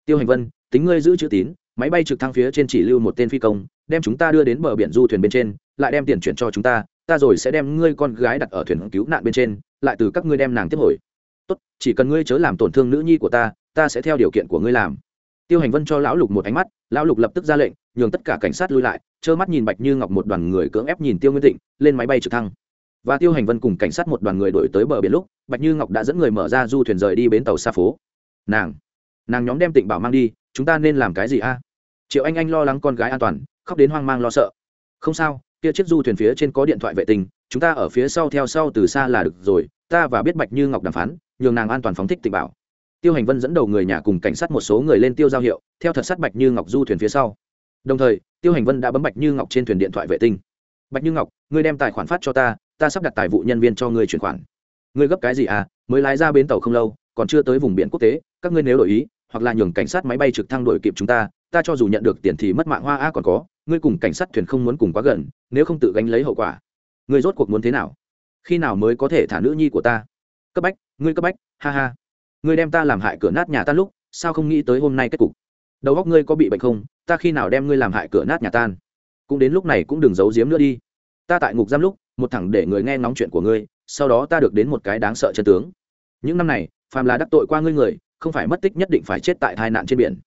Tiêu hành vân, tính ngươi giữ chữ tín, máy bay trực thăng phía trên chỉ lưu một tên phi công, đem chúng ta đưa đến bờ biển du thuyền bên trên, lại đem tiền chuyển cho chúng ta ta rồi sẽ đem ngươi con gái đặt ở thuyền cứu nạn bên trên, lại từ các ngươi đem nàng tiếp hồi. Tốt, chỉ cần ngươi chớ làm tổn thương nữ nhi của ta ta sẽ theo điều kiện của ngươi làm. Tiêu hành vân cho lão lục một ánh mắt lão lục lập tức ra lệnh, nhường tất cả cảnh sát lui lại, trơ mắt nhìn bạch như ngọc một đoàn người cưỡng ép nhìn tiêu nguyên tịnh, lên máy bay trực thăng. Và tiêu hành vân cùng cảnh sát một đoàn người đổi tới bờ biển lúc, bạch như ngọc đã dẫn người mở ra du thuyền rời đi bến tàu xa phố. Nàng nàng nhóm đem tịnh bảo mang đi, chúng ta nên làm cái gì a? Triệu anh anh lo lắng con gái an toàn, khóc đến hoang mang lo sợ. Không sao, kia chiếc du thuyền phía trên có điện thoại vệ tinh, chúng ta ở phía sau theo sau từ xa là được rồi, ta và biết bạch như ngọc đàm phán, nhường nàng an toàn phóng thích tịnh bảo tiêu hành vân dẫn đầu người nhà cùng cảnh sát một số người lên tiêu giao hiệu, theo thật sát bạch như ngọc du thuyền phía sau. Đồng thời, tiêu hành vân đã bấm bạch như ngọc trên thuyền điện thoại vệ tinh. Bạch như ngọc, ngươi đem tài khoản phát cho ta ta sắp đặt tài vụ nhân viên cho ngươi chuyển khoản. Ngươi gấp cái gì à? Mới lái ra bến tàu không lâu, còn chưa tới vùng biển quốc tế, các ngươi nếu đổi ý, hoặc là nhường cảnh sát máy bay trực thăng đổi kịp chúng ta ta cho dù nhận được tiền thì mất mạng hoa a còn có, ngươi cùng cảnh sát thuyền không muốn cùng quá gần, nếu không tự gánh lấy hậu quả. Ngươi rốt cuộc muốn thế nào? Khi nào mới có thể thả nữ nhi của ta? Cấp bách, ngươi cấp bách, ha ha ngươi đem ta làm hại cửa nát nhà tan lúc, sao không nghĩ tới hôm nay kết cục? Đầu góc ngươi có bị bệnh không? Ta khi nào đem ngươi làm hại cửa nát nhà tan? Cũng đến lúc này cũng đừng giấu giếm nữa đi. Ta tại ngục giam lúc, một thẳng để người nghe ngóng chuyện của ngươi, sau đó ta được đến một cái đáng sợ chân tướng. Những năm này, phàm là đắc tội qua ngươi người, không phải mất tích nhất định phải chết tại tai nạn trên biển.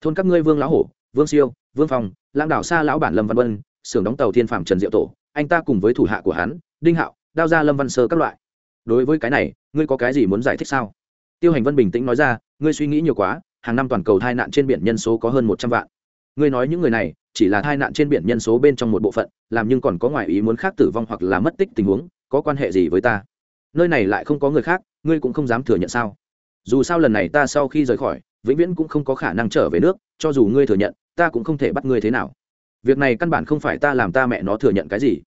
Thôn các ngươi vương lão hổ, vương siêu, vương phong, lãng đảo xa lão bản lâm văn vân, xưởng đóng tàu thiên phạm trần diệu tổ, anh ta cùng với thủ hạ của hắn, đinh hạo, đao gia lâm văn sơ các loại. Đối với cái này, ngươi có cái gì muốn giải thích sao? Tiêu hành vân bình tĩnh nói ra, ngươi suy nghĩ nhiều quá, hàng năm toàn cầu tai nạn trên biển nhân số có hơn một trăm vạn. Ngươi nói những người này chỉ là tai nạn trên biển nhân số bên trong một bộ phận, làm nhưng còn có ngoại ý muốn khác tử vong hoặc là mất tích tình huống, có quan hệ gì với ta? Nơi này lại không có người khác, ngươi cũng không dám thừa nhận sao? Dù sao lần này ta sau khi rời khỏi, vĩnh viễn cũng không có khả năng trở về nước, cho dù ngươi thừa nhận, ta cũng không thể bắt ngươi thế nào. Việc này căn bản không phải ta làm ta mẹ nó thừa nhận cái gì.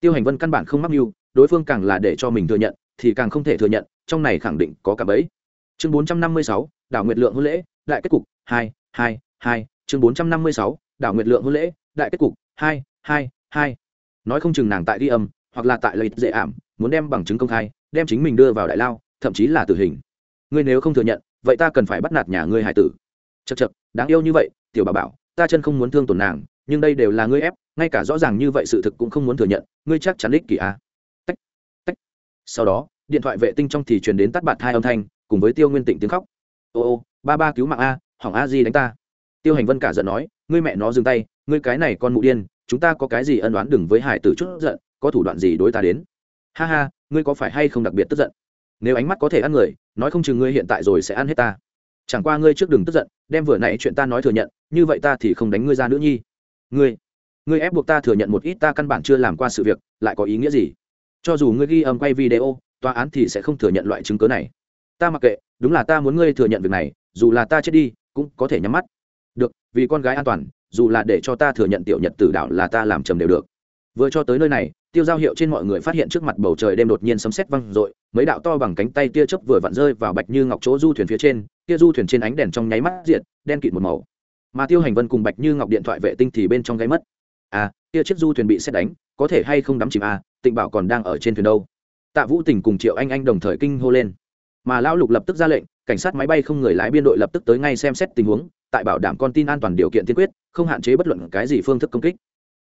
Tiêu hành vân căn bản không mắc mưu, đối phương càng là để cho mình thừa nhận, thì càng không thể thừa nhận, trong này khẳng định có cả bẫy chương bốn trăm năm mươi sáu, đảo nguyệt lượng hôn lễ, đại kết cục, hai hai hai. Chương bốn trăm năm mươi sáu, đảo nguyệt lượng hôn lễ, đại kết cục, hai hai hai. Nói không chừng nàng tại đi âm, hoặc là tại lợi dễ ảm, muốn đem bằng chứng công khai, đem chính mình đưa vào đại lao, thậm chí là tử hình. Ngươi nếu không thừa nhận, vậy ta cần phải bắt nạt nhà ngươi hải tử. Chật chật đáng yêu như vậy, tiểu bà bảo, ta chân không muốn thương tổn nàng, nhưng đây đều là ngươi ép, ngay cả rõ ràng như vậy sự thực cũng không muốn thừa nhận, ngươi chắc chắn ích kỷ à. tách tách. Sau đó, điện thoại vệ tinh trong thì truyền đến tắt bạt hai âm thanh cùng với tiêu nguyên tịnh tiếng khóc. Ô ô, ba ba cứu mạng a, hỏng a di đánh ta. Tiêu hành vân cả giận nói, ngươi mẹ nó dừng tay, ngươi cái này con mụ điên, chúng ta có cái gì ân đoán đừng với hải tử chút giận, có thủ đoạn gì đối ta đến? Ha ha, ngươi có phải hay không đặc biệt tức giận? Nếu ánh mắt có thể ăn người, nói không chừng ngươi hiện tại rồi sẽ ăn hết ta. Chẳng qua ngươi trước đừng tức giận, đem vừa nãy chuyện ta nói thừa nhận, như vậy ta thì không đánh ngươi ra nữa nhi. Ngươi ngươi ép buộc ta thừa nhận một ít ta căn bản chưa làm qua sự việc, lại có ý nghĩa gì? Cho dù ngươi ghi âm quay video, tòa án thì sẽ không thừa nhận loại chứng cớ này ta mặc kệ, đúng là ta muốn ngươi thừa nhận việc này, dù là ta chết đi, cũng có thể nhắm mắt. Được, vì con gái an toàn, dù là để cho ta thừa nhận tiểu nhật tử đạo là ta làm trầm đều được. Vừa cho tới nơi này, tiêu giao hiệu trên mọi người phát hiện trước mặt bầu trời đêm đột nhiên sấm sét văng r mấy đạo to bằng cánh tay tia chớp vừa vặn rơi vào bạch như ngọc chỗ du thuyền phía trên, tia du thuyền trên ánh đèn trong nháy mắt diệt, đen kịt một màu. Mà tiêu hành vân cùng bạch như ngọc điện thoại vệ tinh thì bên trong gáy mất. À tia chiếc du thuyền bị xét đánh, có thể hay không đắm chìm à tịnh bảo còn đang ở trên thuyền đâu. Tạ vũ tình cùng triệu anh anh đồng thời kinh hô lên mà lão lục lập tức ra lệnh, cảnh sát máy bay không người lái biên đội lập tức tới ngay xem xét tình huống, tại bảo đảm con tin an toàn điều kiện tiên quyết, không hạn chế bất luận cái gì phương thức công kích.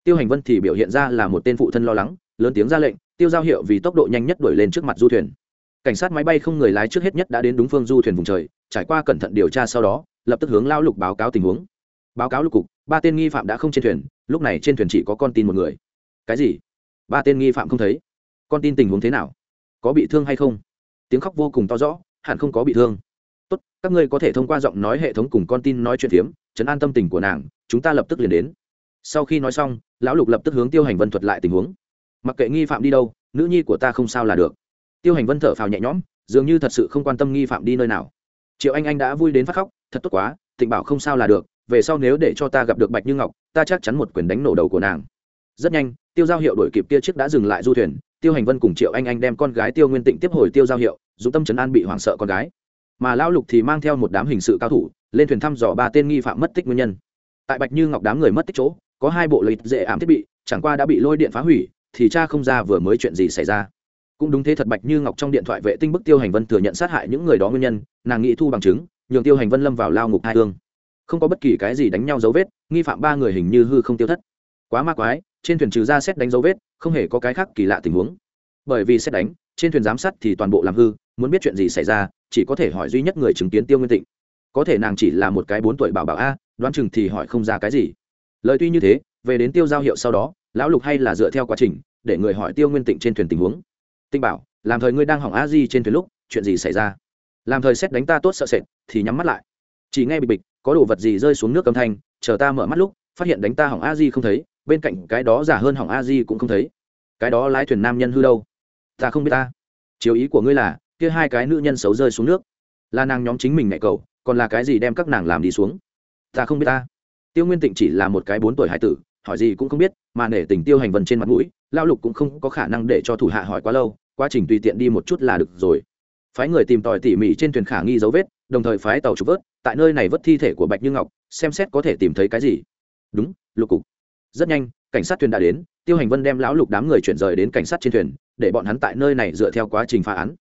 Tiêu hành vân thì biểu hiện ra là một tên phụ thân lo lắng, lớn tiếng ra lệnh, tiêu giao hiệu vì tốc độ nhanh nhất đuổi lên trước mặt du thuyền. Cảnh sát máy bay không người lái trước hết nhất đã đến đúng phương du thuyền vùng trời, trải qua cẩn thận điều tra sau đó, lập tức hướng lao lục báo cáo tình huống. Báo cáo lục cục, ba tên nghi phạm đã không trên thuyền, lúc này trên thuyền chỉ có con tin một người. Cái gì? Ba tên nghi phạm không thấy? Con tin tình huống thế nào? Có bị thương hay không? Tiếng khóc vô cùng to rõ, hẳn không có bị thương. Tốt, các ngươi có thể thông qua giọng nói hệ thống cùng con tin nói chuyện phiếm, chấn an tâm tình của nàng, chúng ta lập tức liền đến. Sau khi nói xong, lão lục lập tức hướng tiêu hành vân thuật lại tình huống. Mặc kệ nghi phạm đi đâu, nữ nhi của ta không sao là được. Tiêu hành vân thở phào nhẹ nhõm, dường như thật sự không quan tâm nghi phạm đi nơi nào. Triệu anh anh đã vui đến phát khóc, thật tốt quá, tịnh bảo không sao là được, về sau nếu để cho ta gặp được bạch như ngọc, ta chắc chắn một quyền đánh nổ đầu của nàng. Rất nhanh, tiêu giao hiệu đổi kịp kia chiếc đã dừng lại du thuyền tiêu hành vân cùng triệu anh anh đem con gái tiêu nguyên tịnh tiếp hồi tiêu giao hiệu dù tâm trấn an bị hoảng sợ con gái. Mà lão lục thì mang theo một đám hình sự cao thủ, lên thuyền thăm dò ba tên nghi phạm mất tích nguyên nhân. Tại bạch như ngọc đám người mất tích chỗ, có hai bộ lịch dễ ảm thiết bị, chẳng qua đã bị lôi điện phá hủy, thì cha không ra vừa mới chuyện gì xảy ra. Cũng đúng thế thật bạch như ngọc trong điện thoại vệ tinh bức tiêu hành vân thừa nhận sát hại những người đó nguyên nhân, nàng nghĩ thu bằng chứng, nhường tiêu hành vân lâm vào lao ngục hai thương không có bất kỳ cái gì đánh nhau dấu vết, nghi phạm ba người hình như hư không tiêu thất. Quá ma quái trên thuyền trừ ra xét đánh dấu vết, không hề có cái khác kỳ lạ tình huống. Bởi vì xét đánh, trên thuyền giám sát thì toàn bộ làm hư, muốn biết chuyện gì xảy ra, chỉ có thể hỏi duy nhất người chứng kiến tiêu nguyên tịnh. Có thể nàng chỉ là một cái bốn tuổi bảo bảo a, đoán chừng thì hỏi không ra cái gì. Lời tuy như thế, về đến tiêu giao hiệu sau đó, lão lục hay là dựa theo quá trình, để người hỏi tiêu nguyên tịnh trên thuyền tình huống. Tinh bảo, làm thời ngươi đang hỏng a di trên thuyền lúc, chuyện gì xảy ra? Làm thời xét đánh ta tốt sợ sệt, thì nhắm mắt lại. Chỉ nghe bịch bịch, có đồ vật gì rơi xuống nước âm thanh, chờ ta mở mắt lúc, phát hiện đánh ta hỏng a di không thấy bên cạnh cái đó giả hơn hỏng a di cũng không thấy. Cái đó lái thuyền nam nhân hư đâu? Ta không biết ta. Chiếu ý của ngươi là, kia hai cái nữ nhân xấu rơi xuống nước. Là nàng nhóm chính mình mẹ cầu còn là cái gì đem các nàng làm đi xuống? Ta không biết ta. Tiêu nguyên tịnh chỉ là một cái bốn tuổi hải tử, hỏi gì cũng không biết, mà nể tình tiêu hành vần trên mặt mũi lao lục cũng không có khả năng để cho thủ hạ hỏi quá lâu, quá trình tùy tiện đi một chút là được rồi. Phái người tìm tòi tỉ mỉ trên thuyền khả nghi dấu vết, đồng thời phái tàu trục vớt, tại nơi này vớt thi thể của bạch như ngọc, xem xét có thể tìm thấy cái gì. Đúng, lục cục rất nhanh, cảnh sát thuyền đã đến, tiêu hành vân đem lão lục đám người chuyển rời đến cảnh sát trên thuyền, để bọn hắn tại nơi này dựa theo quá trình phá án.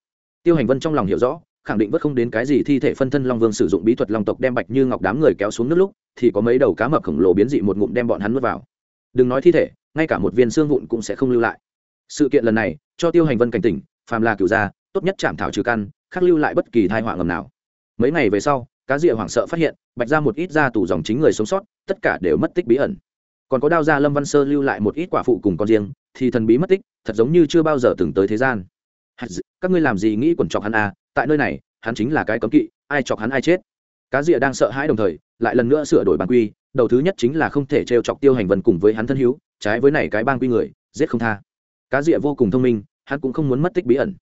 Tiêu hành vân trong lòng hiểu rõ, khẳng định vớt không đến cái gì thi thể phân thân long vương sử dụng bí thuật long tộc đem bạch như ngọc đám người kéo xuống nước lúc, thì có mấy đầu cá mập khổng lồ biến dị một ngụm đem bọn hắn nuốt vào. Đừng nói thi thể, ngay cả một viên xương vụn cũng sẽ không lưu lại. Sự kiện lần này, cho tiêu hành vân cảnh tỉnh, phàm là cửu gia, tốt nhất chạm thảo trừ căn khắc lưu lại bất kỳ thai họa ngầm nào. Mấy ngày về sau, cá rịa hoảng sợ phát hiện, bạch ra một ít ra tù dòng chính người sống sót, tất cả đều mất tích bí ẩn còn có đao gia lâm văn sơ lưu lại một ít quả phụ cùng con riêng, thì thần bí mất tích, thật giống như chưa bao giờ từng tới thế gian. Các ngươi làm gì nghĩ quần chọc hắn à tại nơi này, hắn chính là cái cấm kỵ, ai chọc hắn ai chết. Cá rịa đang sợ hãi đồng thời, lại lần nữa sửa đổi bản quy, đầu thứ nhất chính là không thể trêu chọc tiêu hành vân cùng với hắn thân hữu, trái với này cái bang quy người, giết không tha. Cá rịa vô cùng thông minh, hắn cũng không muốn mất tích bí ẩn.